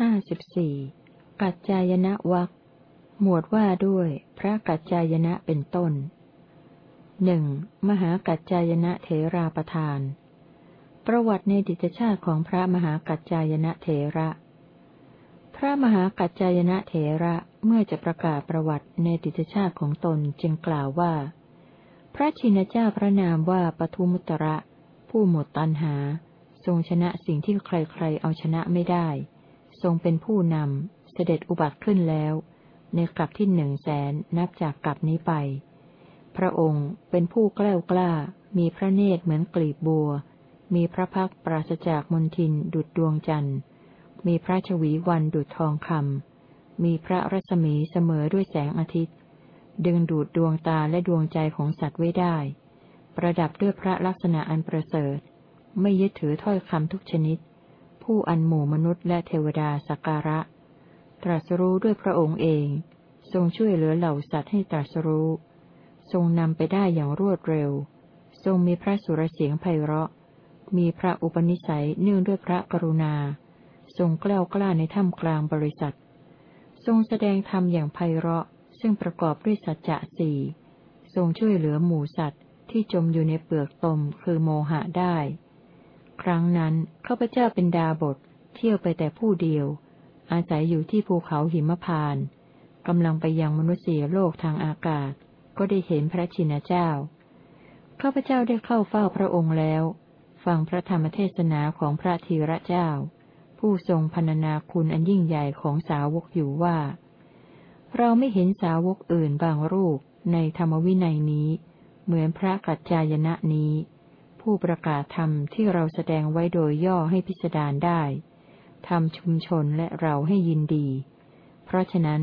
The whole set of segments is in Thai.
ห้าสิบสี่กัจจายนะวักหมวดว่าด้วย พระกัจจายนะเป็นต้นหนึ่งมหากัจจายนะเถราประธาน ประวัติในดิจชาติของพระมหากัจจายนะเถระ พระมหากัจจายนะเถระเมื่อจะประกาศประวัติในดิจชาติของตนจึงกล่าวว่า พระชินเจ้าพระนามว่าปทุมุตระ ผู้หมดตันหา ทรงชนะสิ่งที่ใครๆเอาชนะไม่ได้ ทรงเป็นผู้นำ เสด็จอุบัติขึ้นแล้ว ในกลับที่หนึ่งแสนนับจากกลับนี้ไป พระองค์เป็นผู้กล้ากล้า มีพระเนตรเหมือนกลีบบัว มีพระพักปราศจากมนทินดุดดวงจันทร์ มีพระชวีวันดุดทองคำ มีพระรัศมีเสมอด้วยแสงอาทิตย์ ดึงดูดดวงตาและดวงใจของสัตว์ไว้ได้ ประดับด้วยพระลักษณะอันประเสริฐ ไม่ยึดถือถ้อยคำทุกชนิด ผู้อันหมู่มนุษย์และเทวดาสักการะ ตรัสรู้ด้วยพระองค์เอง ทรงช่วยเหลือเหล่าสัตว์ให้ตรัสรู้ ทรงนำไปได้อย่างรวดเร็ว ทรงมีพระสุรเสียงไพเราะ มีพระอุปนิสัยเนื่องด้วยพระกรุณา ทรงกล้ากล้าในถ้ำกลางบริษัท ทรงแสดงธรรมอย่างไพเราะ ซึ่งประกอบด้วยสัจจะสี่ทรงช่วยเหลือหมูสัตว์ที่จมอยู่ในเปลือกตมคือโมหะได้ ครั้งนั้นข้าพเจ้าเป็นดาบทเที่ยวไปแต่ผู้เดียว อาศัยอยู่ที่ภูเขาหิมพานกำลังไปยังมนุษยโลกทางอากาศ ก็ได้เห็นพระชินเจ้าข้าพเจ้าได้เข้าเฝ้าพระองค์แล้ว ฟังพระธรรมเทศนาของพระธีระเจ้า ผู้ทรงพรรณนาคุณอันยิ่งใหญ่ของสาวกอยู่ว่า เราไม่เห็นสาวกอื่นบางรูปในธรรมวินัยนี้ เหมือนพระกัจจายนะนี้ ผู้ประกาศธรรมที่เราแสดงไว้โดยย่อให้พิสดารได้ทำชุมชนและเราให้ยินดี เพราะฉะนั้น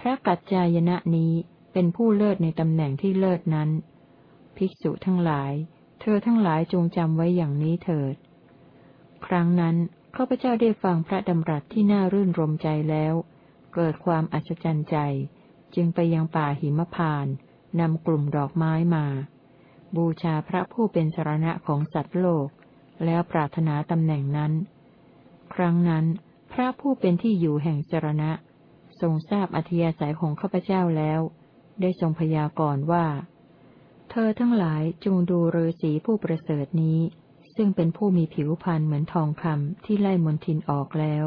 พระกัจจายนะนี้เป็นผู้เลิศในตำแหน่งที่เลิศนั้น ภิกษุทั้งหลาย เธอทั้งหลายจงจำไว้อย่างนี้เถิด ครั้งนั้นข้าพเจ้าได้ฟังพระดำรัสที่น่ารื่นรมใจแล้ว เกิดความอัศจรรย์ใจ จึงไปยังป่าหิมพาน นำกลุ่มดอกไม้มา บูชาพระผู้เป็นสรณะของสัตว์โลก แล้วปรารถนาตำแหน่งนั้น ครั้งนั้น พระผู้เป็นที่อยู่แห่งสรณะ ทรงทราบอธิยาศัยของข้าพเจ้าแล้ว ได้ทรงพยากรณ์ว่า เธอทั้งหลายจงดูฤาษีผู้ประเสริฐนี้ ซึ่งเป็นผู้มีผิวพรรณเหมือนทองคำที่ไล่มนทินออกแล้ว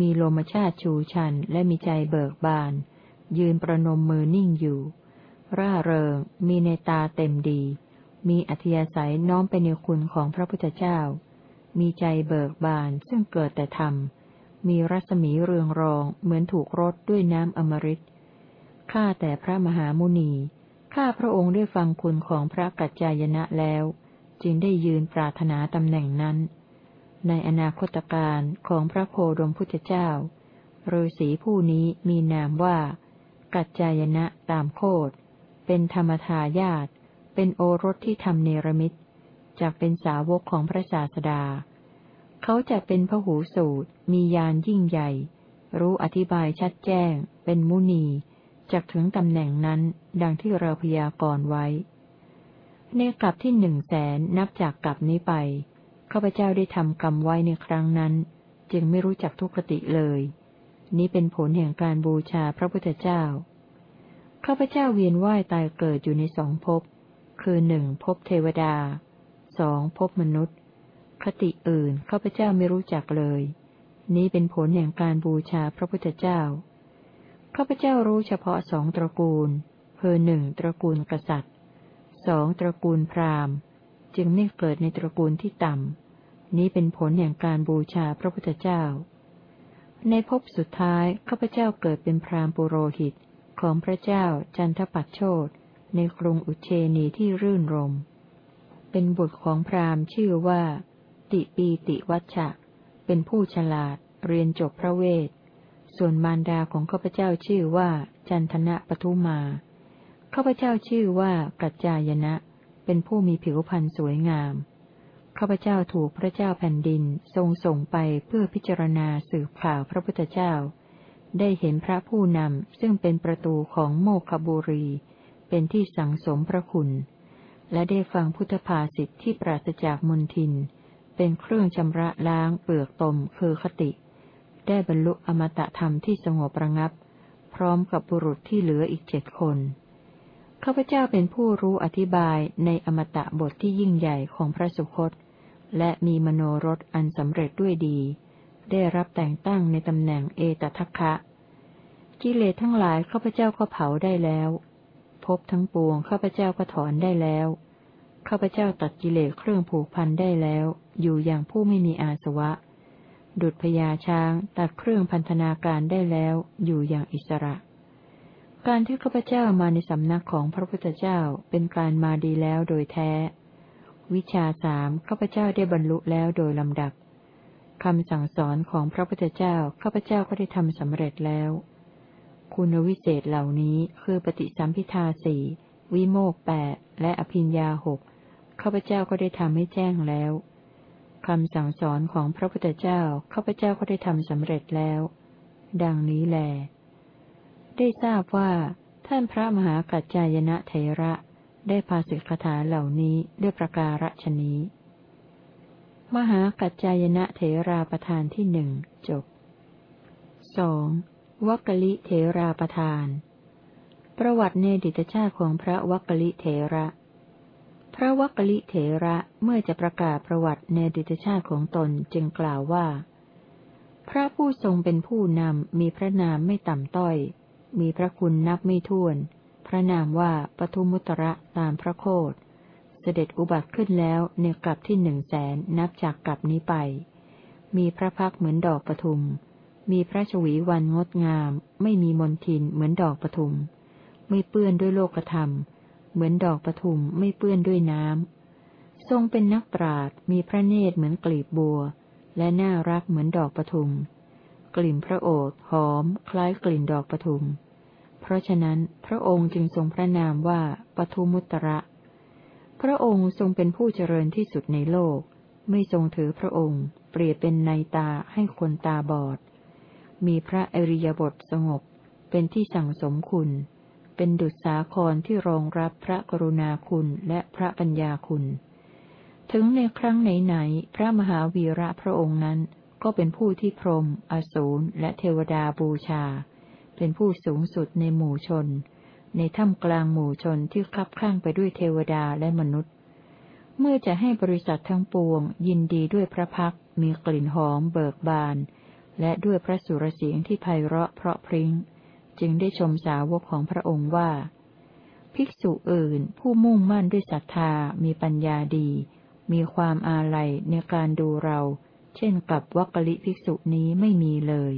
มีโลมชาติชูชันและมีใจเบิกบาน ยืนประนมมือนิ่งอยู่ ร่าเริง มีในตาเต็มดี มีอัธยาศัยน้อมไปในคุณของพระพุทธเจ้า มีใจเบิกบานซึ่งเกิดแต่ธรรม มีรัศมีเรืองรองเหมือนถูกรดด้วยน้ำอมฤต ข้าแต่พระมหามุนี ข้าพระองค์ได้ฟังคุณของพระกัจจายนะแล้ว จึงได้ยืนปรารถนาตำแหน่งนั้น ในอนาคตการของพระโคดมพุทธเจ้าฤาษีผู้นี้มีนามว่า กัจจายนะตามโคด เป็นธรรมทายาตเป็นโอรสที่ทำเนรมิตจากเป็นสาวกของพระศาสดา เขาจะเป็นพหูสูตร มียานยิ่งใหญ่ รู้อธิบายชัดแจ้ง เป็นมุนีจากถึงตำแหน่งนั้น ดังที่เราพยากรณ์ไว้ ในกลับที่หนึ่งแสนนับจากกลับนี้ไปข้าพเจ้าได้ทำกรรมไว้ในครั้งนั้น จึงไม่รู้จักทุกขติเลย นี้เป็นผลแห่งการบูชาพระพุทธเจ้า ข้าพเจ้าเวียนว่ายตายเกิดอยู่ในสองภพ คือหนึ่งภพเทวดา สองภพมนุษย์ คติอื่นข้าพเจ้าไม่รู้จักเลย นี้เป็นผลแห่งการบูชาพระพุทธเจ้า ข้าพเจ้ารู้เฉพาะสองตระกูล คือหนึ่งตระกูลกษัตริย์ สองตระกูลพราหมณ์ จึงไม่เกิดในตระกูลที่ต่ำ นี้เป็นผลแห่งการบูชาพระพุทธเจ้า ในภพสุดท้ายข้าพเจ้าเกิดเป็นพราหมณ์ปุโรหิต ของพระเจ้าจันทปัตโชตในกรุงอุเชนีที่รื่นรม เป็นบุตรของพราหมณ์ชื่อว่า ติปีติวัชชะ เป็นผู้ฉลาด เรียนจบพระเวท ส่วนมารดาของข้าพเจ้าชื่อว่า จันทนะปทุมาข้าพเจ้าชื่อว่ากัจจายนะ เป็นผู้มีผิวพรรณสวยงาม ข้าพเจ้าถูกพระเจ้าแผ่นดินทรงส่งไปเพื่อพิจารณาสืบข่าวพระพุทธเจ้า ได้เห็นพระผู้นำซึ่งเป็นประตูของโมคบุรี เป็นที่สังสมพระคุณ และได้ฟังพุทธภาษิตที่ปราศจากมนทิน เป็นเครื่องชำระล้างเปลือกตมคือคติ ได้บรรลุอมตะธรรมที่สงบระงับ พร้อมกับบุรุษที่เหลืออีกเจ็ดคนข้าพเจ้าเป็นผู้รู้อธิบายในอมตะบทที่ยิ่งใหญ่ของพระสุคต และมีมโนรสอันสำเร็จด้วยดี ได้รับแต่งตั้งในตำแหน่งเอตทัคคะ กิเลสทั้งหลายข้าพเจ้าก็เผาได้แล้วพบทั้งปวงข้าพเจ้าก็ถอนได้แล้วข้าพเจ้าตัดกิเลสเครื่องผูกพันได้แล้ว อยู่อย่างผู้ไม่มีอาสวะ ดุจพญาช้างตัดเครื่องพันธนาการได้แล้ว อยู่อย่างอิสระ การที่ข้าพเจ้ามาในสำนักของพระพุทธเจ้าเป็นการมาดีแล้วโดยแท้ วิชาสามข้าพเจ้าได้บรรลุแล้วโดยลำดับ คำสั่งสอนของพระพุทธเจ้าข้าพเจ้าก็ได้ทำสำเร็จแล้ว คุณวิเศษเหล่านี้คือปฏิสัมพิทาสี่วิโมกแปดและอภิญญาหกข้าพเจ้าก็ได้ทำให้แจ้งแล้วคำสั่งสอนของพระพุทธเจ้าข้าพเจ้าก็ได้ทำสำเร็จแล้ว ดังนี้แล ได้ทราบว่าท่านพระมหากัจจายนะเทระได้พาสิกขาถาเหล่านี้ด้วยประการฉนี้ มหากัจจายนะเทราประธานที่หนึ่งจบสองวักกลิเทราประธาน ประวัติในดิตชาติของพระวักกลิเทระ พระวักกลิเถระเมื่อจะประกาศประวัติในดิตชาติของตนจึงกล่าวว่า พระผู้ทรงเป็นผู้นำมีพระนามไม่ต่ำต้อย มีพระคุณนับไม่ถ้วน พระนามว่าปทุมุตระตามพระโคด เสด็จอุบัติขึ้นแล้วในกลับที่หนึ่งแสนนับจากกลับนี้ไป มีพระพักเหมือนดอกปทุม มีพระชวีวันงดงาม ไม่มีมนทินเหมือนดอกปทุม ไม่เปื้อนด้วยโลกธรรม เหมือนดอกปทุมไม่เปื้อนด้วยน้ำ ทรงเป็นนักปราดมีพระเนตรเหมือนกลีบบัว และน่ารักเหมือนดอกปทุม กลิ่นพระโอษฐหอม คล้ายกลิ่นดอกปทุม เพราะฉะนั้นพระองค์จึงทรงพระนามว่าปทุมุตระ พระองค์ทรงเป็นผู้เจริญที่สุดในโลก ไม่ทรงถือพระองค์ เปรียบเป็นในตาให้คนตาบอด มีพระอริยบทสงบ เป็นที่สั่งสมคุณ เป็นดุจสาครที่รองรับพระกรุณาคุณและพระปัญญาคุณ ถึงในครั้งไหนๆ พระมหาวีระพระองค์นั้นก็เป็นผู้ที่พรมอสูรและเทวดาบูชา เป็นผู้สูงสุดในหมู่ชน ในถ้ำกลางหมู่ชนที่คลับข้างไปด้วยเทวดาและมนุษย์ เมื่อจะให้บริษัททั้งปวง ยินดีด้วยพระพักมีกลิ่นหอมเบิกบาน และด้วยพระสุรเสียงที่ไพเราะเพราะพริง้ง จึงได้ชมสาวกของพระองค์ว่า ภิกษุอื่นผู้มุ่งมั่นด้วยศรัทธามีปัญญาดี มีความอาลัยในการดูเรา เช่นกับวัคกลิภิกษุนี้ไม่มีเลย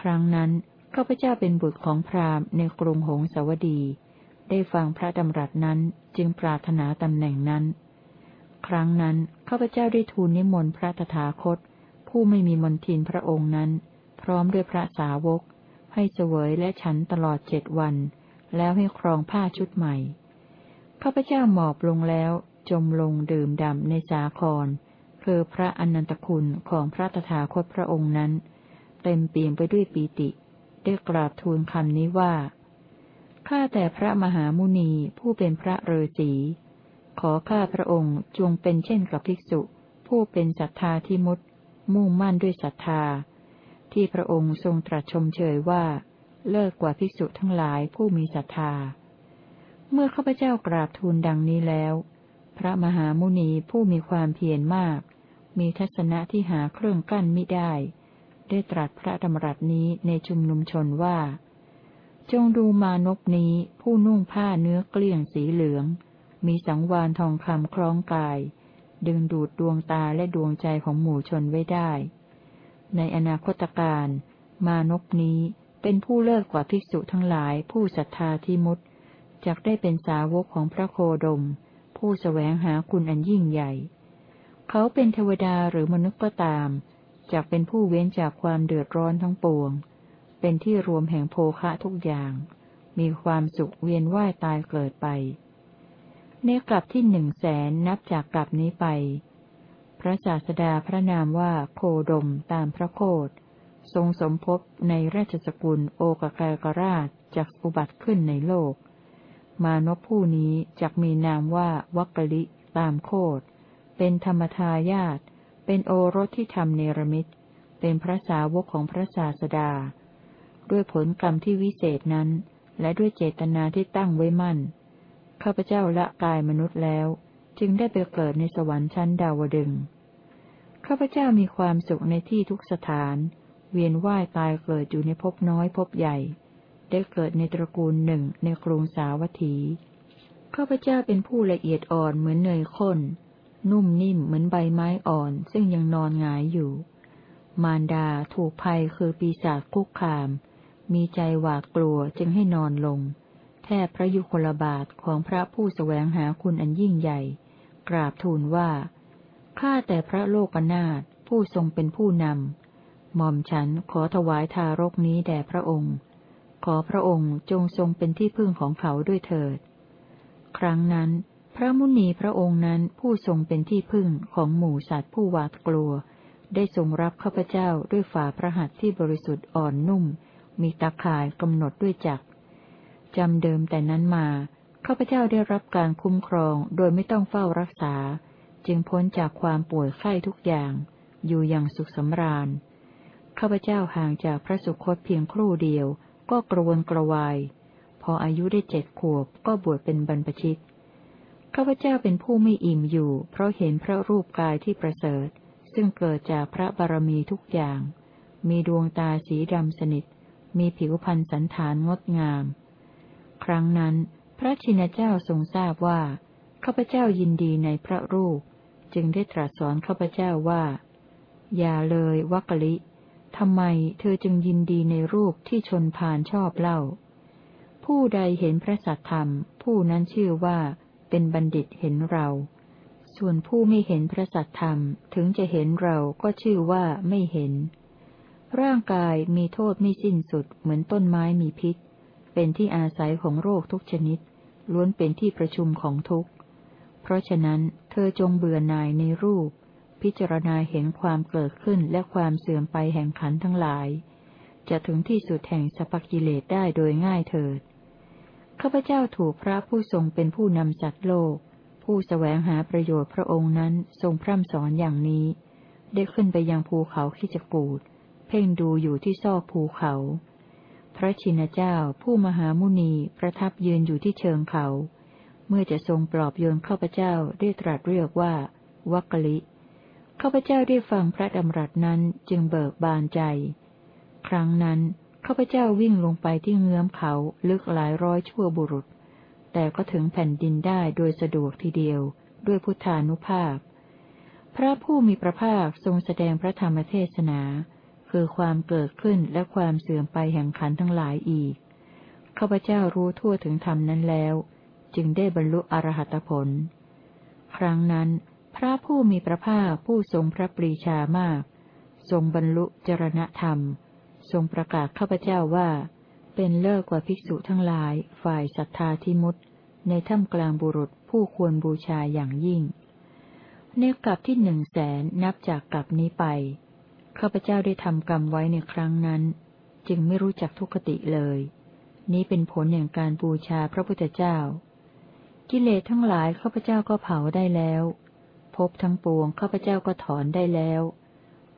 ครั้งนั้น ข้าพเจ้าเป็นบุตรของพราหมณ์ในกรุงหงสาวดี ได้ฟังพระดำรัสนั้นจึงปรารถนาตำแหน่งนั้น ครั้งนั้นข้าพเจ้าได้ทูลนิมนต์พระตถาคต ผู้ไม่มีมนทินพระองค์นั้น พร้อมด้วยพระสาวก ให้เสวยและฉันตลอดเจ็ดวัน แล้วให้ครองผ้าชุดใหม่ข้าพเจ้าหมอบลงแล้ว จมลงดื่มดำในสาครคือพระอนันตคุณของพระตถาคตพระองค์นั้น เต็มเปี่ยมไปด้วยปีติ ได้กราบทูลคำนี้ว่า ข้าแต่พระมหามุนีผู้เป็นพระเรศีขอข้าพระองค์จงเป็นเช่นกับภิกษุ ผู้เป็นศรัทธาที่มุดมุ่งมั่นด้วยศรัทธา ที่พระองค์ทรงตรัสชมเชยว่า เลิศกว่าภิกษุทั้งหลายผู้มีศรัทธา เมื่อข้าพเจ้ากราบทูลดังนี้แล้ว พระมหามุนีผู้มีความเพียรมาก มีทัศนะที่หาเครื่องกั้นมิได้ ได้ตรัสพระดำรัสนี้ในชุมนุมชนว่า จงดูมานกนี้ผู้นุ่งผ้าเนื้อเกลี้ยงสีเหลือง มีสังวานทองคำคล้องกาย ดึงดูดดวงตาและดวงใจของหมู่ชนไว้ได้ ในอนาคตการมานกนี้เป็นผู้เลิศกว่าภิกษุทั้งหลายผู้ศรัทธาที่มุดจกได้เป็นสาวกของพระโคดม ผู้สแสวงหาคุณอันยิ่งใหญ่ เขาเป็นเทวดาหรือมนุษย์ก็ตาม จกเป็นผู้เว้นจากความเดือดร้อนทั้งปวง เป็นที่รวมแห่งโภคะทุกอย่าง มีความสุขเวียนว่ายตายเกิดไป ในกลับที่หนึ่งแสนนับจากกลับนี้ไป พระศาสดาพระนามว่าโคดมตามพระโคดทรงสมภพในราชสกุลโอกากากราชจากอุบัติขึ้นในโลก มานพผู้นี้จักมีนามว่าวักกลิตามโคดเป็นธรรมทายาต เป็นโอรสที่ทำเนรมิต เป็นพระสาวกของพระศาสดา ด้วยผลกรรมที่วิเศษนั้น และด้วยเจตนาที่ตั้งไว้มั่น ข้าพเจ้าละกายมนุษย์แล้ว จึงได้ไปเกิดในสวรรค์ชั้นดาวดึง ข้าพเจ้ามีความสุขในที่ทุกสถาน เวียนว่ายตายเกิดอยู่ในภพน้อยภพใหญ่ ได้เกิดในตระกูลหนึ่งในกรุงสาวัตถี ข้าพเจ้าเป็นผู้ละเอียดอ่อนเหมือนเนยข้น นุ่มนิ่มเหมือนใบไม้อ่อนซึ่งยังนอนหงายอยู่ มารดาถูกภัยคือปีศาจคุกคาม มีใจหวาดกลัวจึงให้นอนลง แทบพระยุคลบาทของพระผู้สแสวงหาคุณอันยิ่งใหญ่ กราบทูลว่า ข้าแต่พระโลกนาถผู้ทรงเป็นผู้นำ หม่อมฉันขอถวายทารกนี้แด่พระองค์ ขอพระองค์จงทรงเป็นที่พึ่งของเขาด้วยเถิด ครั้งนั้น พระมุนีพระองค์นั้นผู้ทรงเป็นที่พึ่งของหมู่สัตว์ผู้หวาดกลัว ได้ทรงรับข้าพเจ้าด้วยฝ่าพระหัตถ์ที่บริสุทธิ์อ่อนนุ่ม มีตาข่ายกำหนดด้วยจักจำเดิมแต่นั้นมาข้าพเจ้าได้รับการคุ้มครองโดยไม่ต้องเฝ้ารักษา จึงพ้นจากความป่วยไข้ทุกอย่าง อยู่อย่างสุขสำราญข้าพเจ้าห่างจากพระสุคตเพียงครู่เดียว ก็กระวนกระวาย พออายุได้เจ็ดขวบก็บวชเป็นบรรพชิต ข้าพเจ้าเป็นผู้ไม่อิ่มอยู่ เพราะเห็นพระรูปกายที่ประเสริฐ ซึ่งเกิดจากพระบารมีทุกอย่าง มีดวงตาสีดำสนิท มีผิวพรรณสันฐานงดงาม ครั้งนั้น พระชินเจ้าทรงทราบว่าข้าพเจ้ายินดีในพระรูป จึงได้ตรัสสอนข้าพเจ้าว่า อย่าเลยวักลิทำไมเธอจึงยินดีในรูปที่ชนพานชอบเล่า ผู้ใดเห็นพระสัทธรรม ผู้นั้นชื่อว่า เป็นบัณฑิตเห็นเรา ส่วนผู้ไม่เห็นพระสัตธรรมถึงจะเห็นเราก็ชื่อว่าไม่เห็น ร่างกายมีโทษไม่สิ้นสุดเหมือนต้นไม้มีพิษ เป็นที่อาศัยของโรคทุกชนิด ล้วนเป็นที่ประชุมของทุกข์ เพราะฉะนั้นเธอจงเบื่อหน่ายในรูป พิจารณาเห็นความเกิดขึ้นและความเสื่อมไปแห่งขันทั้งหลาย จะถึงที่สุดแห่งสปกิเลสได้โดยง่ายเถิด ข้าพเจ้าถูกพระผู้ทรงเป็นผู้นำสัตว์โลก ผู้สแสวงหาประโยชน์พระองค์นั้นทรงพร่ำสอนอย่างนี้ ได้ขึ้นไปยังภูเขาขิจกูดเพ่งดูอยู่ที่ซอกภูเขา พระชินเจ้าผู้มหามุนีประทับยืนอยู่ที่เชิงเขา เมื่อจะทรงปลอบโยนข้าพเจ้าได้ตรัสเรียกว่าวักกลิข้าพเจ้าได้ฟังพระดำรัสนั้นจึงเบิกบานใจ ครั้งนั้น ข้าพเจ้าวิ่งลงไปที่เงื้อมเขาลึกหลายร้อยชั่วบุรุษ แต่ก็ถึงแผ่นดินได้โดยสะดวกทีเดียว ด้วยพุทธานุภาพ พระผู้มีพระภาคทรงแสดงพระธรรมเทศนา คือความเกิดขึ้นและความเสื่อมไปแห่งขันทั้งหลายอีกข้าพเจ้ารู้ทั่วถึงธรรมนั้นแล้ว จึงได้บรรลุอรหัตผล ครั้งนั้น พระผู้มีพระภาคผู้ทรงพระปรีชามาก ทรงบรรลุจรณธรรม ทรงประกาศข้าพเจ้าว่า เป็นเลิศกว่าภิกษุทั้งหลาย ฝ่ายศรัทธาทิมุตในถ้ำกลางบุรุษผู้ควรบูชาอย่างยิ่ง ในกลับที่หนึ่งแสนนับจากกลับนี้ไป ข้าพเจ้าได้ทำกรรมไว้ในครั้งนั้น จึงไม่รู้จักทุกขติเลย นี้เป็นผลแห่งการบูชาพระพุทธเจ้า กิเลสทั้งหลายข้าพเจ้าก็เผาได้แล้ว พบทั้งปวงข้าพเจ้าก็ถอนได้แล้ว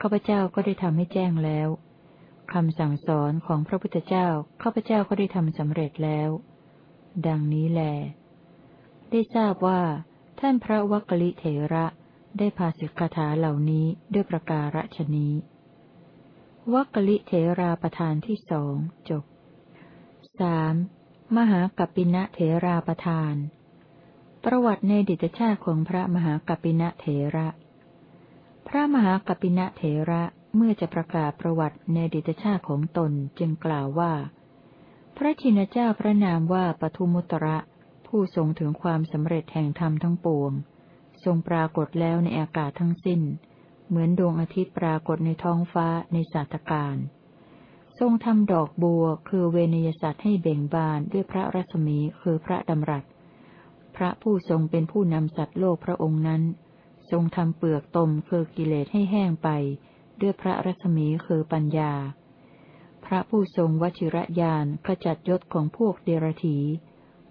ข้าพเจ้าก็ได้ทำให้แจ้งแล้วคำสั่งสอนของพระพุทธเจ้าข้าพเจ้าก็ได้ทำสำเร็จแล้ว ดังนี้แล ได้ทราบว่า ท่านพระวักกลิเถระได้พาสิกขาถาเหล่านี้ด้วยประการฉนี้วักกลิเถราประธานที่สองจบสามมหากัปปินะเถราประธาน ประวัติในดิจชาติของพระมหากัปปินะเถระ พระมหากัปปินะเถระเมื่อจะประกาศประวัติในดิตชาติของตนจึงกล่าวว่า พระชินเจ้าพระนามว่าปทุมุตระ ผู้ทรงถึงความสำเร็จแห่งธรรมทั้งปวง ทรงปรากฏแล้วในอากาศทั้งสิ้น เหมือนดวงอาทิตย์ปรากฏในท้องฟ้าในศาตการทรงทำดอกบัวคือเวนยสัตว์ให้เบ่งบานด้วยพระรัศมีคือพระดำรัส พระผู้ทรงเป็นผู้นำสัตว์โลกพระองค์นั้น ทรงทำเปลือกตมคือกิเลสให้แห้งไป ด้วยพระรัศมีคือปัญญา พระผู้ทรงวชิระยานขจัดยศของพวกเดรธี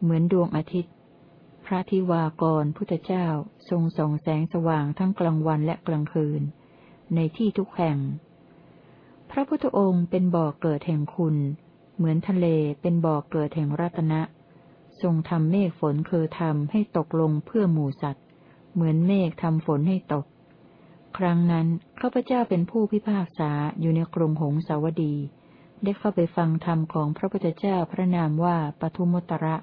เหมือนดวงอาทิตย์ พระทิวากรพุทธเจ้าทรงส่องแสงสว่างทั้งกลางวันและกลางคืน ในที่ทุกแห่ง พระพุทธองค์เป็นบ่อเกิดแห่งคุณ เหมือนทะเลเป็นบ่อเกิดแห่งรัตนะ ทรงทำเมฆฝนคือทำให้ตกลงเพื่อหมู่สัตว์ เหมือนเมฆทำฝนให้ตก ครั้งนั้นข้าพเจ้าเป็นผู้พิพากษาอยู่ในกรุงหงสาวดี ได้เข้าไปฟังธรรมของพระพุทธเจ้าพระนามว่าปทุมุตระ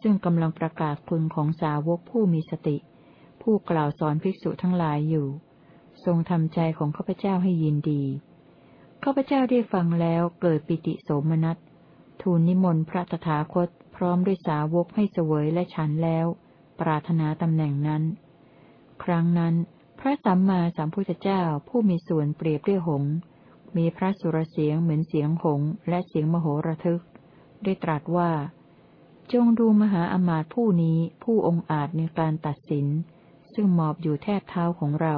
ซึ่งกำลังประกาศคุณของสาวกผู้มีสติ ผู้กล่าวสอนภิกษุทั้งหลายอยู่ ทรงทำใจของข้าพเจ้าให้ยินดีข้าพเจ้าได้ฟังแล้วเกิดปิติโสมนัส ทูลนิมนต์พระตถาคตพร้อมด้วยสาวกให้เสวยและฉันแล้ว ปรารถนาตำแหน่งนั้น ครั้งนั้น พระสัมมาสัมพุทธเจ้าผู้มีส่วนเปรียบด้วยหง มีพระสุรเสียงเหมือนเสียงหงและเสียงมโหระทึก ได้ตรัสว่า จงดูมหาอมาตย์ผู้นี้ผู้องอาจในการตัดสิน ซึ่งหมอบอยู่แทบเท้าของเรา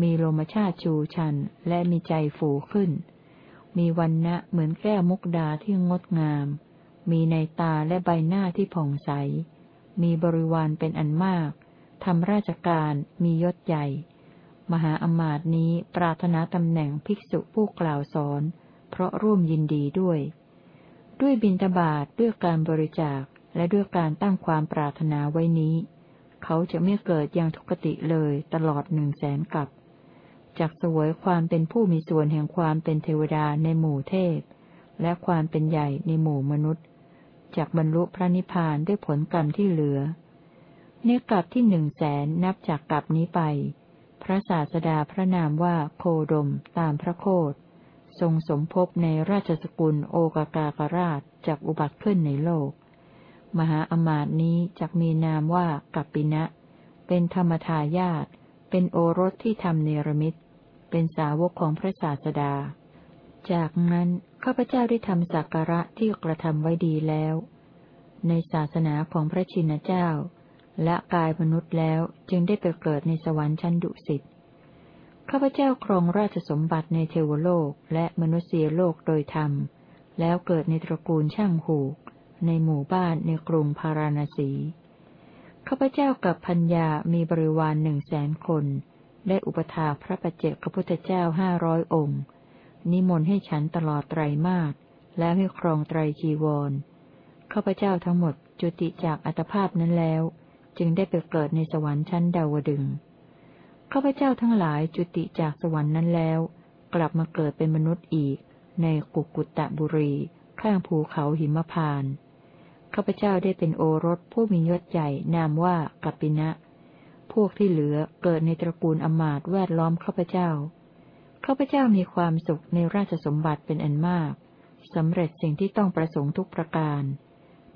มีโลมชาติชูชันและมีใจฝูขึ้น มีวันณะเหมือนแก้วมุกดาที่งดงาม มีในตาและใบหน้าที่ผ่องใส มีบริวารเป็นอันมาก ทำราชการมียศใหญ่ มหาอมาตย์นี้ปรารถนาตำแหน่งภิกษุผู้กล่าวสอน เพราะร่วมยินดีด้วย ด้วยบินตบาทด้วยการบริจาคและด้วยการตั้งความปรารถนาไว้นี้ เขาจะไม่เกิดยังทุกติเลยตลอดหนึ่งแสนกับจากสวยความเป็นผู้มีส่วนแห่งความเป็นเทวดาในหมู่เทพ และความเป็นใหญ่ในหมู่มนุษย์จากบรรลุพระนิพพานด้วยผลกรรมที่เหลือ เนกลับที่หนึ่งแสนนับจากกลับนี้ไป พระศาสดาพระนามว่าโคดมตามพระโคดทรงสมภพในราชสกุลโอกากากราชจากอุบัติขึ้นในโลก มหาอมาตนี้จักมีนามว่ากัปปินะ เป็นธรรมทายาตเป็นโอรสที่ทำเนรมิต เป็นสาวกของพระศาสดา จากนั้นข้าพเจ้าได้ทำสักการะที่กระทำไว้ดีแล้ว ในศาสนาของพระชินเจ้า และกายมนุษย์แล้วจึงได้ไปเกิดในสวรรค์ชั้นดุสิตข้าพเจ้าครองราชสมบัติในเทวโลกและมนุษยโลกโดยธรรม แล้วเกิดในตระกูลช่างหูก ในหมู่บ้านในกรุงพาราณสี ข้าพเจ้ากับพัญญามีบริวารหนึ่งแสนคน ได้อุปถาพระปัจเจกพระพุทธเจ้าห้าร้อยองค์ นิมนต์ให้ฉันตลอดไตรมาสและให้ครองไตรจีวร ข้าพเจ้าทั้งหมดจุติจากอัตภาพนั้นแล้ว จึงได้ไปเกิดในสวรรค์ชั้นดาวดึงข้าพเจ้าทั้งหลายจุติจากสวรรค์นั้นแล้ว กลับมาเกิดเป็นมนุษย์อีก ในกุกุตตะบุรี ข้างภูเขาหิมพานข้าพเจ้าได้เป็นโอรสผู้มียศใหญ่นามว่ากัปปินะ พวกที่เหลือเกิดในตระกูลอมาตแวดล้อมข้าพเจ้าข้าพเจ้ามีความสุขในราชสมบัติเป็นอันมากสำเร็จสิ่งที่ต้องประสงค์ทุกประการ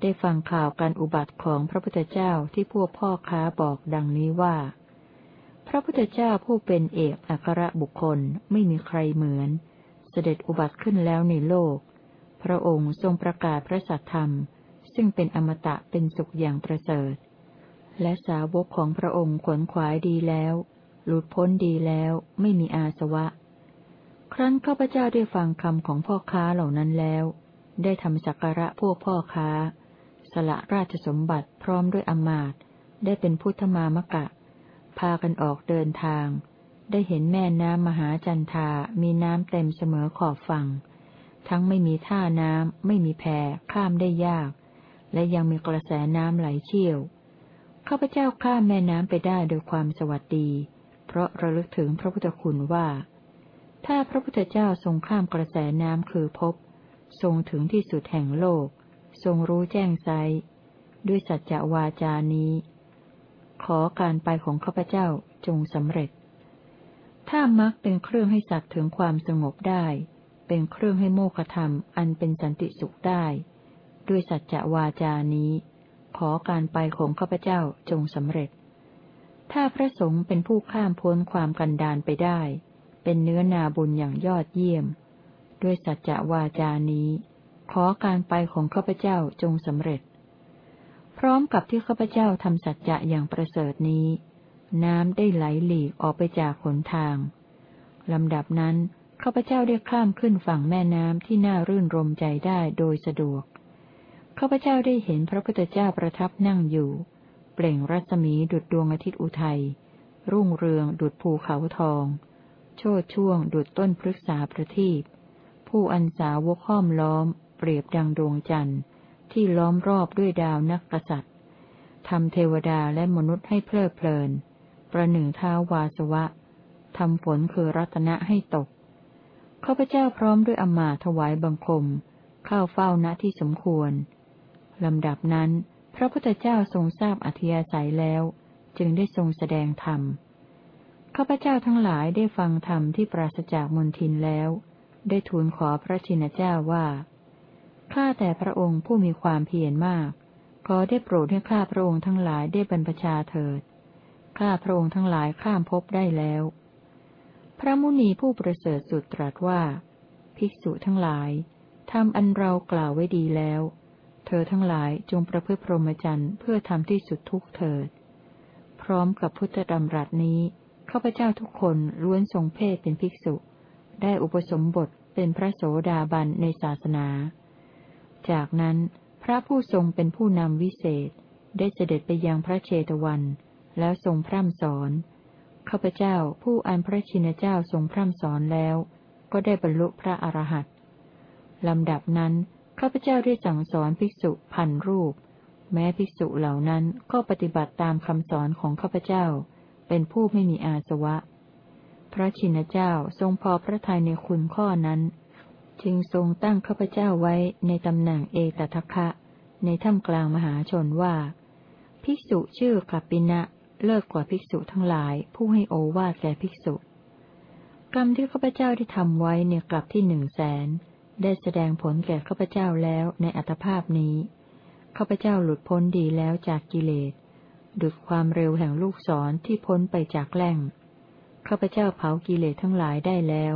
ได้ฟังข่าวการอุบัติของพระพุทธเจ้าที่พวกพ่อค้าบอกดังนี้ว่า พระพุทธเจ้าผู้เป็นเอกอัครบุคคลไม่มีใครเหมือน เสด็จอุบัติขึ้นแล้วในโลก พระองค์ทรงประกาศพระสัทธรรม ซึ่งเป็นอมตะเป็นสุขอย่างประเสริฐ และสาวกของพระองค์ขวนขวายดีแล้ว หลุดพ้นดีแล้วไม่มีอาสวะ ครั้นข้าพเจ้าได้ฟังคำของพ่อค้าเหล่านั้นแล้ว ได้ทำสักการะพวกพ่อค้า สละราชสมบัติพร้อมด้วยอมาตได้เป็นพุทธมามกะ พากันออกเดินทาง ได้เห็นแม่น้ำมหาจันทามีน้ำเต็มเสมอขอบฝั่ง ทั้งไม่มีท่าน้ำไม่มีแพข้ามได้ยาก และยังมีกระแสน้ำไหลเชี่ยวข้าพเจ้าข้ามแม่น้ำไปได้โดยความสวัสดี เพราะระลึกถึงพระพุทธคุณว่า ถ้าพระพุทธเจ้าทรงข้ามกระแสน้ำคือพบทรงถึงที่สุดแห่งโลก ทรงรู้แจ้งไซด้วยสัจจวาจานี้ ขอการไปของข้าพเจ้าจงสำเร็จ ถ้ามักเป็นเครื่องให้สัตว์ถึงความสงบได้ เป็นเครื่องให้โมฆะธรรมอันเป็นสันติสุขได้ ด้วยสัจจวาจานี้ ขอการไปของข้าพเจ้าจงสำเร็จ ถ้าพระสงฆ์เป็นผู้ข้ามพ้นความกันดานไปได้ เป็นเนื้อนาบุญอย่างยอดเยี่ยม ด้วยสัจจะวาจานี้ ขอการไปของข้าพเจ้าจงสำเร็จ พร้อมกับที่ข้าพเจ้าทำสัจจะอย่างประเสริฐนี้ น้ำได้ไหลหลีกออกไปจากหนทางลำดับนั้นข้าพเจ้าได้ข้ามขึ้นฝั่งแม่น้ำที่น่ารื่นรมใจได้โดยสะดวกข้าพเจ้าได้เห็นพระพุทธเจ้าประทับนั่งอยู่ เปล่งรัศมีดุดดวงอาทิตย์อุทัย รุ่งเรืองดุดภูเขาทอง โชดช่วงดุดต้นพฤกษาประทีปผู้อันสาวกห้อมล้อม ปรียบดังดวงจันทร์ ที่ล้อมรอบด้วยดาวนักกษัตริย์ทำเทวดาและมนุษย์ให้เพลิดเพลิน ประหนึ่งเท้าวาสวะทำฝนคือรัตนะให้ตกข้าพเจ้าพร้อมด้วยอมาถวายบังคม เข้าเฝ้าณที่สมควรลำดับนั้น พระพุทธเจ้าทรงทราบอธิยาศัยแล้ว จึงได้ทรงแสดงธรรมข้าพเจ้าทั้งหลายได้ฟังธรรมที่ปราศจากมนทินแล้ว ได้ทูลขอพระชินเจ้าว่า ข้าแต่พระองค์ผู้มีความเพียรมาก ขอได้โปรดให้ข้าพระองค์ทั้งหลายได้บรรพชาเถิด ข้าพระองค์ทั้งหลายข้ามพบได้แล้ว พระมุนีผู้ประเสริฐสุดตรัสว่า ภิกษุทั้งหลายทำอันเรากล่าวไว้ดีแล้ว เธอทั้งหลายจงประพฤติพรหมจรรย์เพื่อทำที่สุดทุกเถิด พร้อมกับพุทธดำรัสนี้ข้าพเจ้าทุกคนล้วนทรงเพศเป็นภิกษุ ได้อุปสมบทเป็นพระโสดาบันในศาสนา จากนั้นพระผู้ทรงเป็นผู้นำวิเศษ ได้เสด็จไปยังพระเชตวัน แล้วทรงพร่ำสอนข้าพเจ้าผู้อันพระชินเจ้าทรงพร่ำสอนแล้ว ก็ได้บรรลุพระอรหันต์ลำดับนั้นข้าพเจ้าได้สั่งสอนภิกษุพันรูป แม้ภิกษุเหล่านั้นก็ปฏิบัติตามคำสอนของข้าพเจ้า เป็นผู้ไม่มีอาสวะ พระชินเจ้าทรงพอพระทัยในคุณข้อนั้น จึงทรงตั้งข้าพเจ้าไว้ในตำแหน่งเอตทัคคะ ในถ้ำกลางมหาชนว่า ภิกษุชื่อกัปปินะเลิกกว่าภิกษุทั้งหลาย ผู้ให้โอวาทแก่ภิกษุ กรรมที่ข้าพเจ้าได้ทำไว้ในกลับที่หนึ่งแสนได้แสดงผลแก่ข้าพเจ้าแล้วในอัตภาพนี้ข้าพเจ้าหลุดพ้นดีแล้วจากกิเลสดุดความเร็วแห่งลูกศรที่พ้นไปจากแหล่งข้าพเจ้าเผากิเลสทั้งหลายได้แล้ว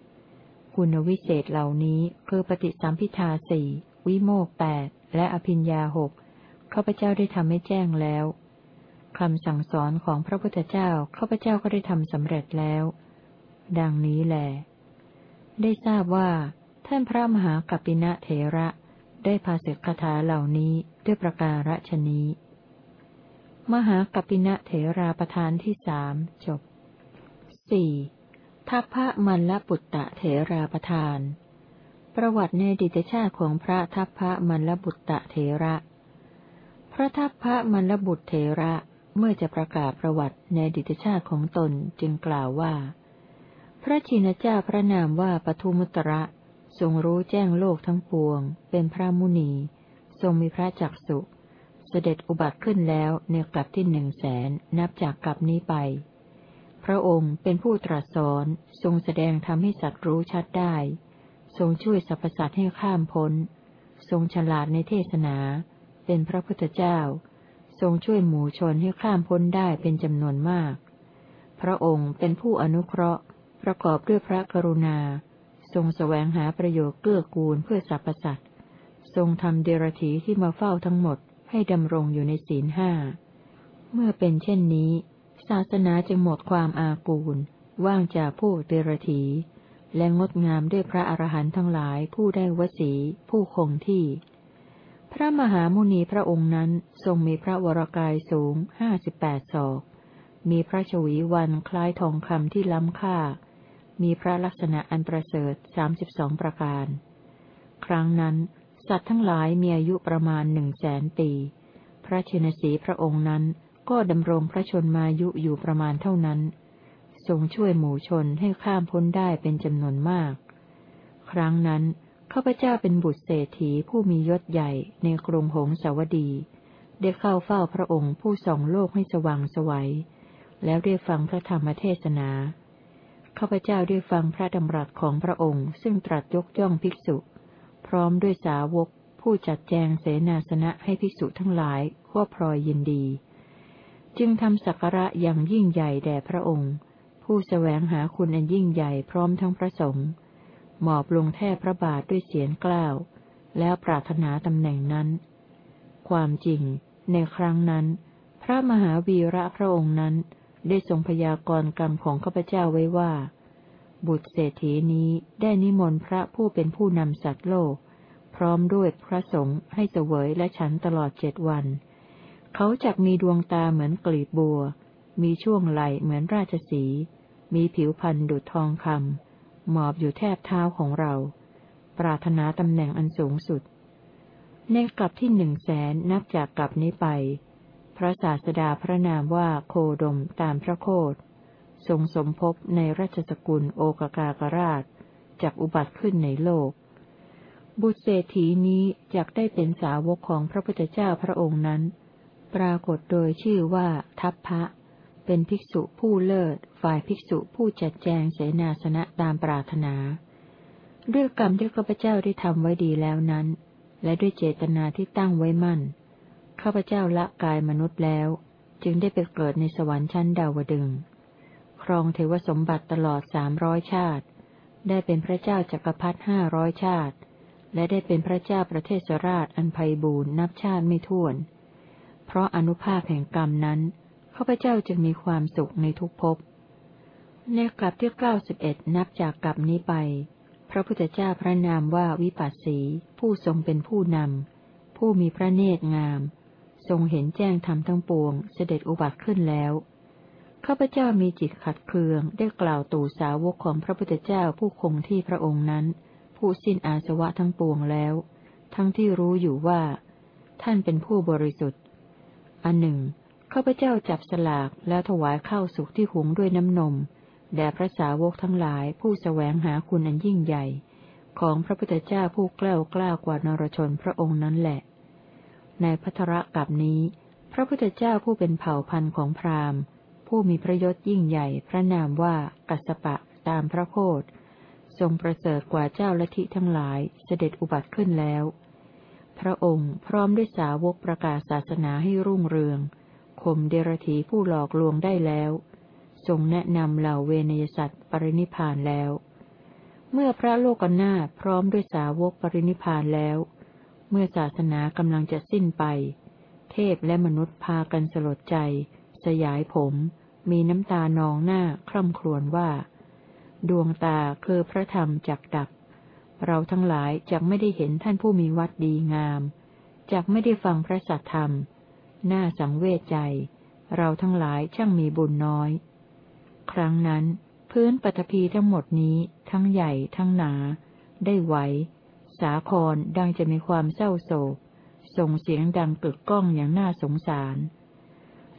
คุณวิเศษเหล่านี้คือปฏิสัมพิทาสี่วิโมกแปดและอภิญญาหกข้าพเจ้าได้ทำให้แจ้งแล้วคำสั่งสอนของพระพุทธเจ้าข้าพเจ้าก็ได้ทำสำเร็จแล้ว ดังนี้แหลได้ทราบว่า ท่านพระมหากัปปินะเถระได้พาเสกคาถาเหล่านี้ด้วยประการฉนี้ มหากัปปินะเถราประธานที่สามจบสี่ ทัพพระมันละปุตตะเถราประธาน ประวัติในดิตชาติของพระทัพพระมันละบุตตะเถระ พระทัพพระมรบุตรเถระเมื่อจะประกาศประวัติในดิตชาติของตนจึงกล่าวว่า พระชินเจ้าพระนามว่าปทุมุตระทรงรู้แจ้งโลกทั้งปวง เป็นพระมุนี ทรงมีพระจักสุเสด็จอุบัติขึ้นแล้วในกลับที่หนึ่งแสนนับจากกลับนี้ไป พระองค์เป็นผู้ตรัสสอนทรงแสดงทำให้สัตว์รู้ชัดได้ ทรงช่วยสรรพสัตว์ให้ข้ามพ้น ทรงฉลาดในเทศนา เป็นพระพุทธเจ้า ทรงช่วยหมู่ชนให้ข้ามพ้นได้เป็นจำนวนมาก พระองค์เป็นผู้อนุเคราะห์ ประกอบด้วยพระกรุณา ทรงแสวงหาประโยชน์เกื้อกูลเพื่อสรรพสัตว์ทรงทำเดรธีที่มาเฝ้าทั้งหมดให้ดำรงอยู่ในศีลห้า เมื่อเป็นเช่นนี้าสนาจึงหมดความอากูล ว่างจากผู้เดรธีและงดงามด้วยพระอรหันต์ทั้งหลายผู้ได้วสี ผู้คงที่ พระมหามุนีพระองค์นั้นทรงมีพระวรกายสูงห้าสิบแปดศอก มีพระชวีวันคล้ายทองคำที่ล้ำค่า มีพระลักษณะอันประเสริฐสามสิบสองประการ ครั้งนั้น สัตว์ทั้งหลายมีอายุประมาณหนึ่งแสนปี พระชินสีพระองค์นั้น ก็ดำรงพระชนมายุอยู่ประมาณเท่านั้น ทรงช่วยหมู่ชนให้ข้ามพ้นได้เป็นจำนวนมาก ครั้งนั้นข้าพเจ้าเป็นบุตรเศรษฐีผู้มียศใหญ่ในกรุงหงสาวดี ได้เข้าเฝ้าพระองค์ผู้ส่องโลกให้สว่างสวัย แล้วได้ฟังพระธรรมเทศนาข้าพเจ้าได้ฟังพระดำรัสของพระองค์ซึ่งตรัสยกย่องภิกษุ พร้อมด้วยสาวกผู้จัดแจงเสนาสนะให้ภิกษุทั้งหลายว่าพลอยยินดี จึงทำสักการะอย่างยิ่งใหญ่แด่พระองค์ ผู้สแสวงหาคุณอันยิ่งใหญ่พร้อมทั้งพระสงฆ์หมอบลงแทบพระบาทด้วยเสียงกล้าว แล้วปรารถนาตำแหน่งนั้น ความจริง ในครั้งนั้น พระมหาวีระพระองค์นั้น ได้ทรงพยากรณ์กรรมของข้าพเจ้าไว้ว่า บุตรเศรษฐีนี้ได้นิมนต์พระผู้เป็นผู้นำสัตว์โลก พร้อมด้วยพระสงฆ์ให้เสวยและฉันตลอดเจ็ดวัน เขาจักมีดวงตาเหมือนกลีบบัว มีช่วงไหลเหมือนราชสี มีผิวพรรณดุจทองคำ หมอบอยู่แทบเท้าของเรา ปรารถนาตำแหน่งอันสูงสุด ในกลับที่หนึ่งแสนนับจากกลับนี้ไป พระศาสดาพระนามว่าโคดมตามพระโคดทรงสมภพในราชสกุลโอกากากราชจากอุบัติขึ้นในโลก บุตรเศรษฐีนี้จกได้เป็นสาวกของพระพุทธเจ้าพระองค์นั้น ปรากฏโดยชื่อว่า ทัพพระ เป็นภิกษุผู้เลิศ ฝ่ายภิกษุผู้จัดแจงเสนาสนะตามปรารถนา ด้วยกรรมที่ข้าพเจ้าได้ทำไว้ดีแล้วนั้น และด้วยเจตนาที่ตั้งไว้มั่น ข้าพเจ้าละกายมนุษย์แล้ว จึงได้ไปเกิดในสวรรค์ชั้นดาวดึง ครองเทวสมบัติตลอดสามร้อยชาติ ได้เป็นพระเจ้าจักรพรรดิห้าร้อยชาติ และได้เป็นพระเจ้าประเทศราชอันไพบูรณ์นับชาติไม่ถ้วน เพราะอนุภาพแห่งกรรมนั้นข้าพเจ้าจึงมีความสุขในทุกภพ ในกลับที่เก้าสิบเอ็ดนับจากกลับนี้ไป พระพุทธเจ้าพระนามว่าวิปัสสี ผู้ทรงเป็นผู้นำ ผู้มีพระเนตรงาม ทรงเห็นแจ้งธรรมทั้งปวง เสด็จอุบัติขึ้นแล้วข้าพเจ้ามีจิตขัดเคืองได้กล่าวตู่สาวกของพระพุทธเจ้าผู้คงที่พระองค์นั้น ผู้สิ้นอาสวะทั้งปวงแล้ว ทั้งที่รู้อยู่ว่า ท่านเป็นผู้บริสุทธิ์ อันหนึ่งข้าพเจ้าจับสลากแล้วถวายข้าวสุกที่หุงด้วยน้ำนมแด่พระสาวกทั้งหลายผู้สแสวงหาคุณอันยิ่งใหญ่ ของพระพุทธเจ้าผู้กล้ากล้ากว่านรชนพระองค์นั้นแหละ ในพัทระกับนี้ พระพุทธเจ้าผู้เป็นเผ่าพันธุ์ของพราหมณ์ ผู้มีพระยศยิ่งใหญ่ พระนามว่ากัสปะตามพระโคดทรงประเสริฐกว่าเจ้าละทิทั้งหลายเสด็จอุบัติขึ้นแล้ว พระองค์พร้อมด้วยสาวกประกาศศาสนาให้รุ่งเรืองข่มเดรธีผู้หลอกลวงได้แล้ว ทรงแนะนำเหล่าเวนยสัตว์ปรินิพานแล้ว เมื่อพระโลกนาพร้อมด้วยสาวกปรินิพานแล้ว เมื่อศาสนากำลังจะสิ้นไป เทพและมนุษย์พากันสลดใจ สยายผม มีน้ำตานองหน้าคร่ำครวญว่า ดวงตาคือพระธรรมจักดับ เราทั้งหลายจะไม่ได้เห็นท่านผู้มีวัดดีงามจะไม่ได้ฟังพระสัทธรรมน้าสังเวชใจ เราทั้งหลายช่างมีบุญน้อย ครั้งนั้น พื้นปฐพีทั้งหมดนี้ทั้งใหญ่ทั้งหนา ได้ไหว สาครดังจะมีความเศร้าโศก ส่งเสียงดังกึกก้องอย่างน่าสงสาร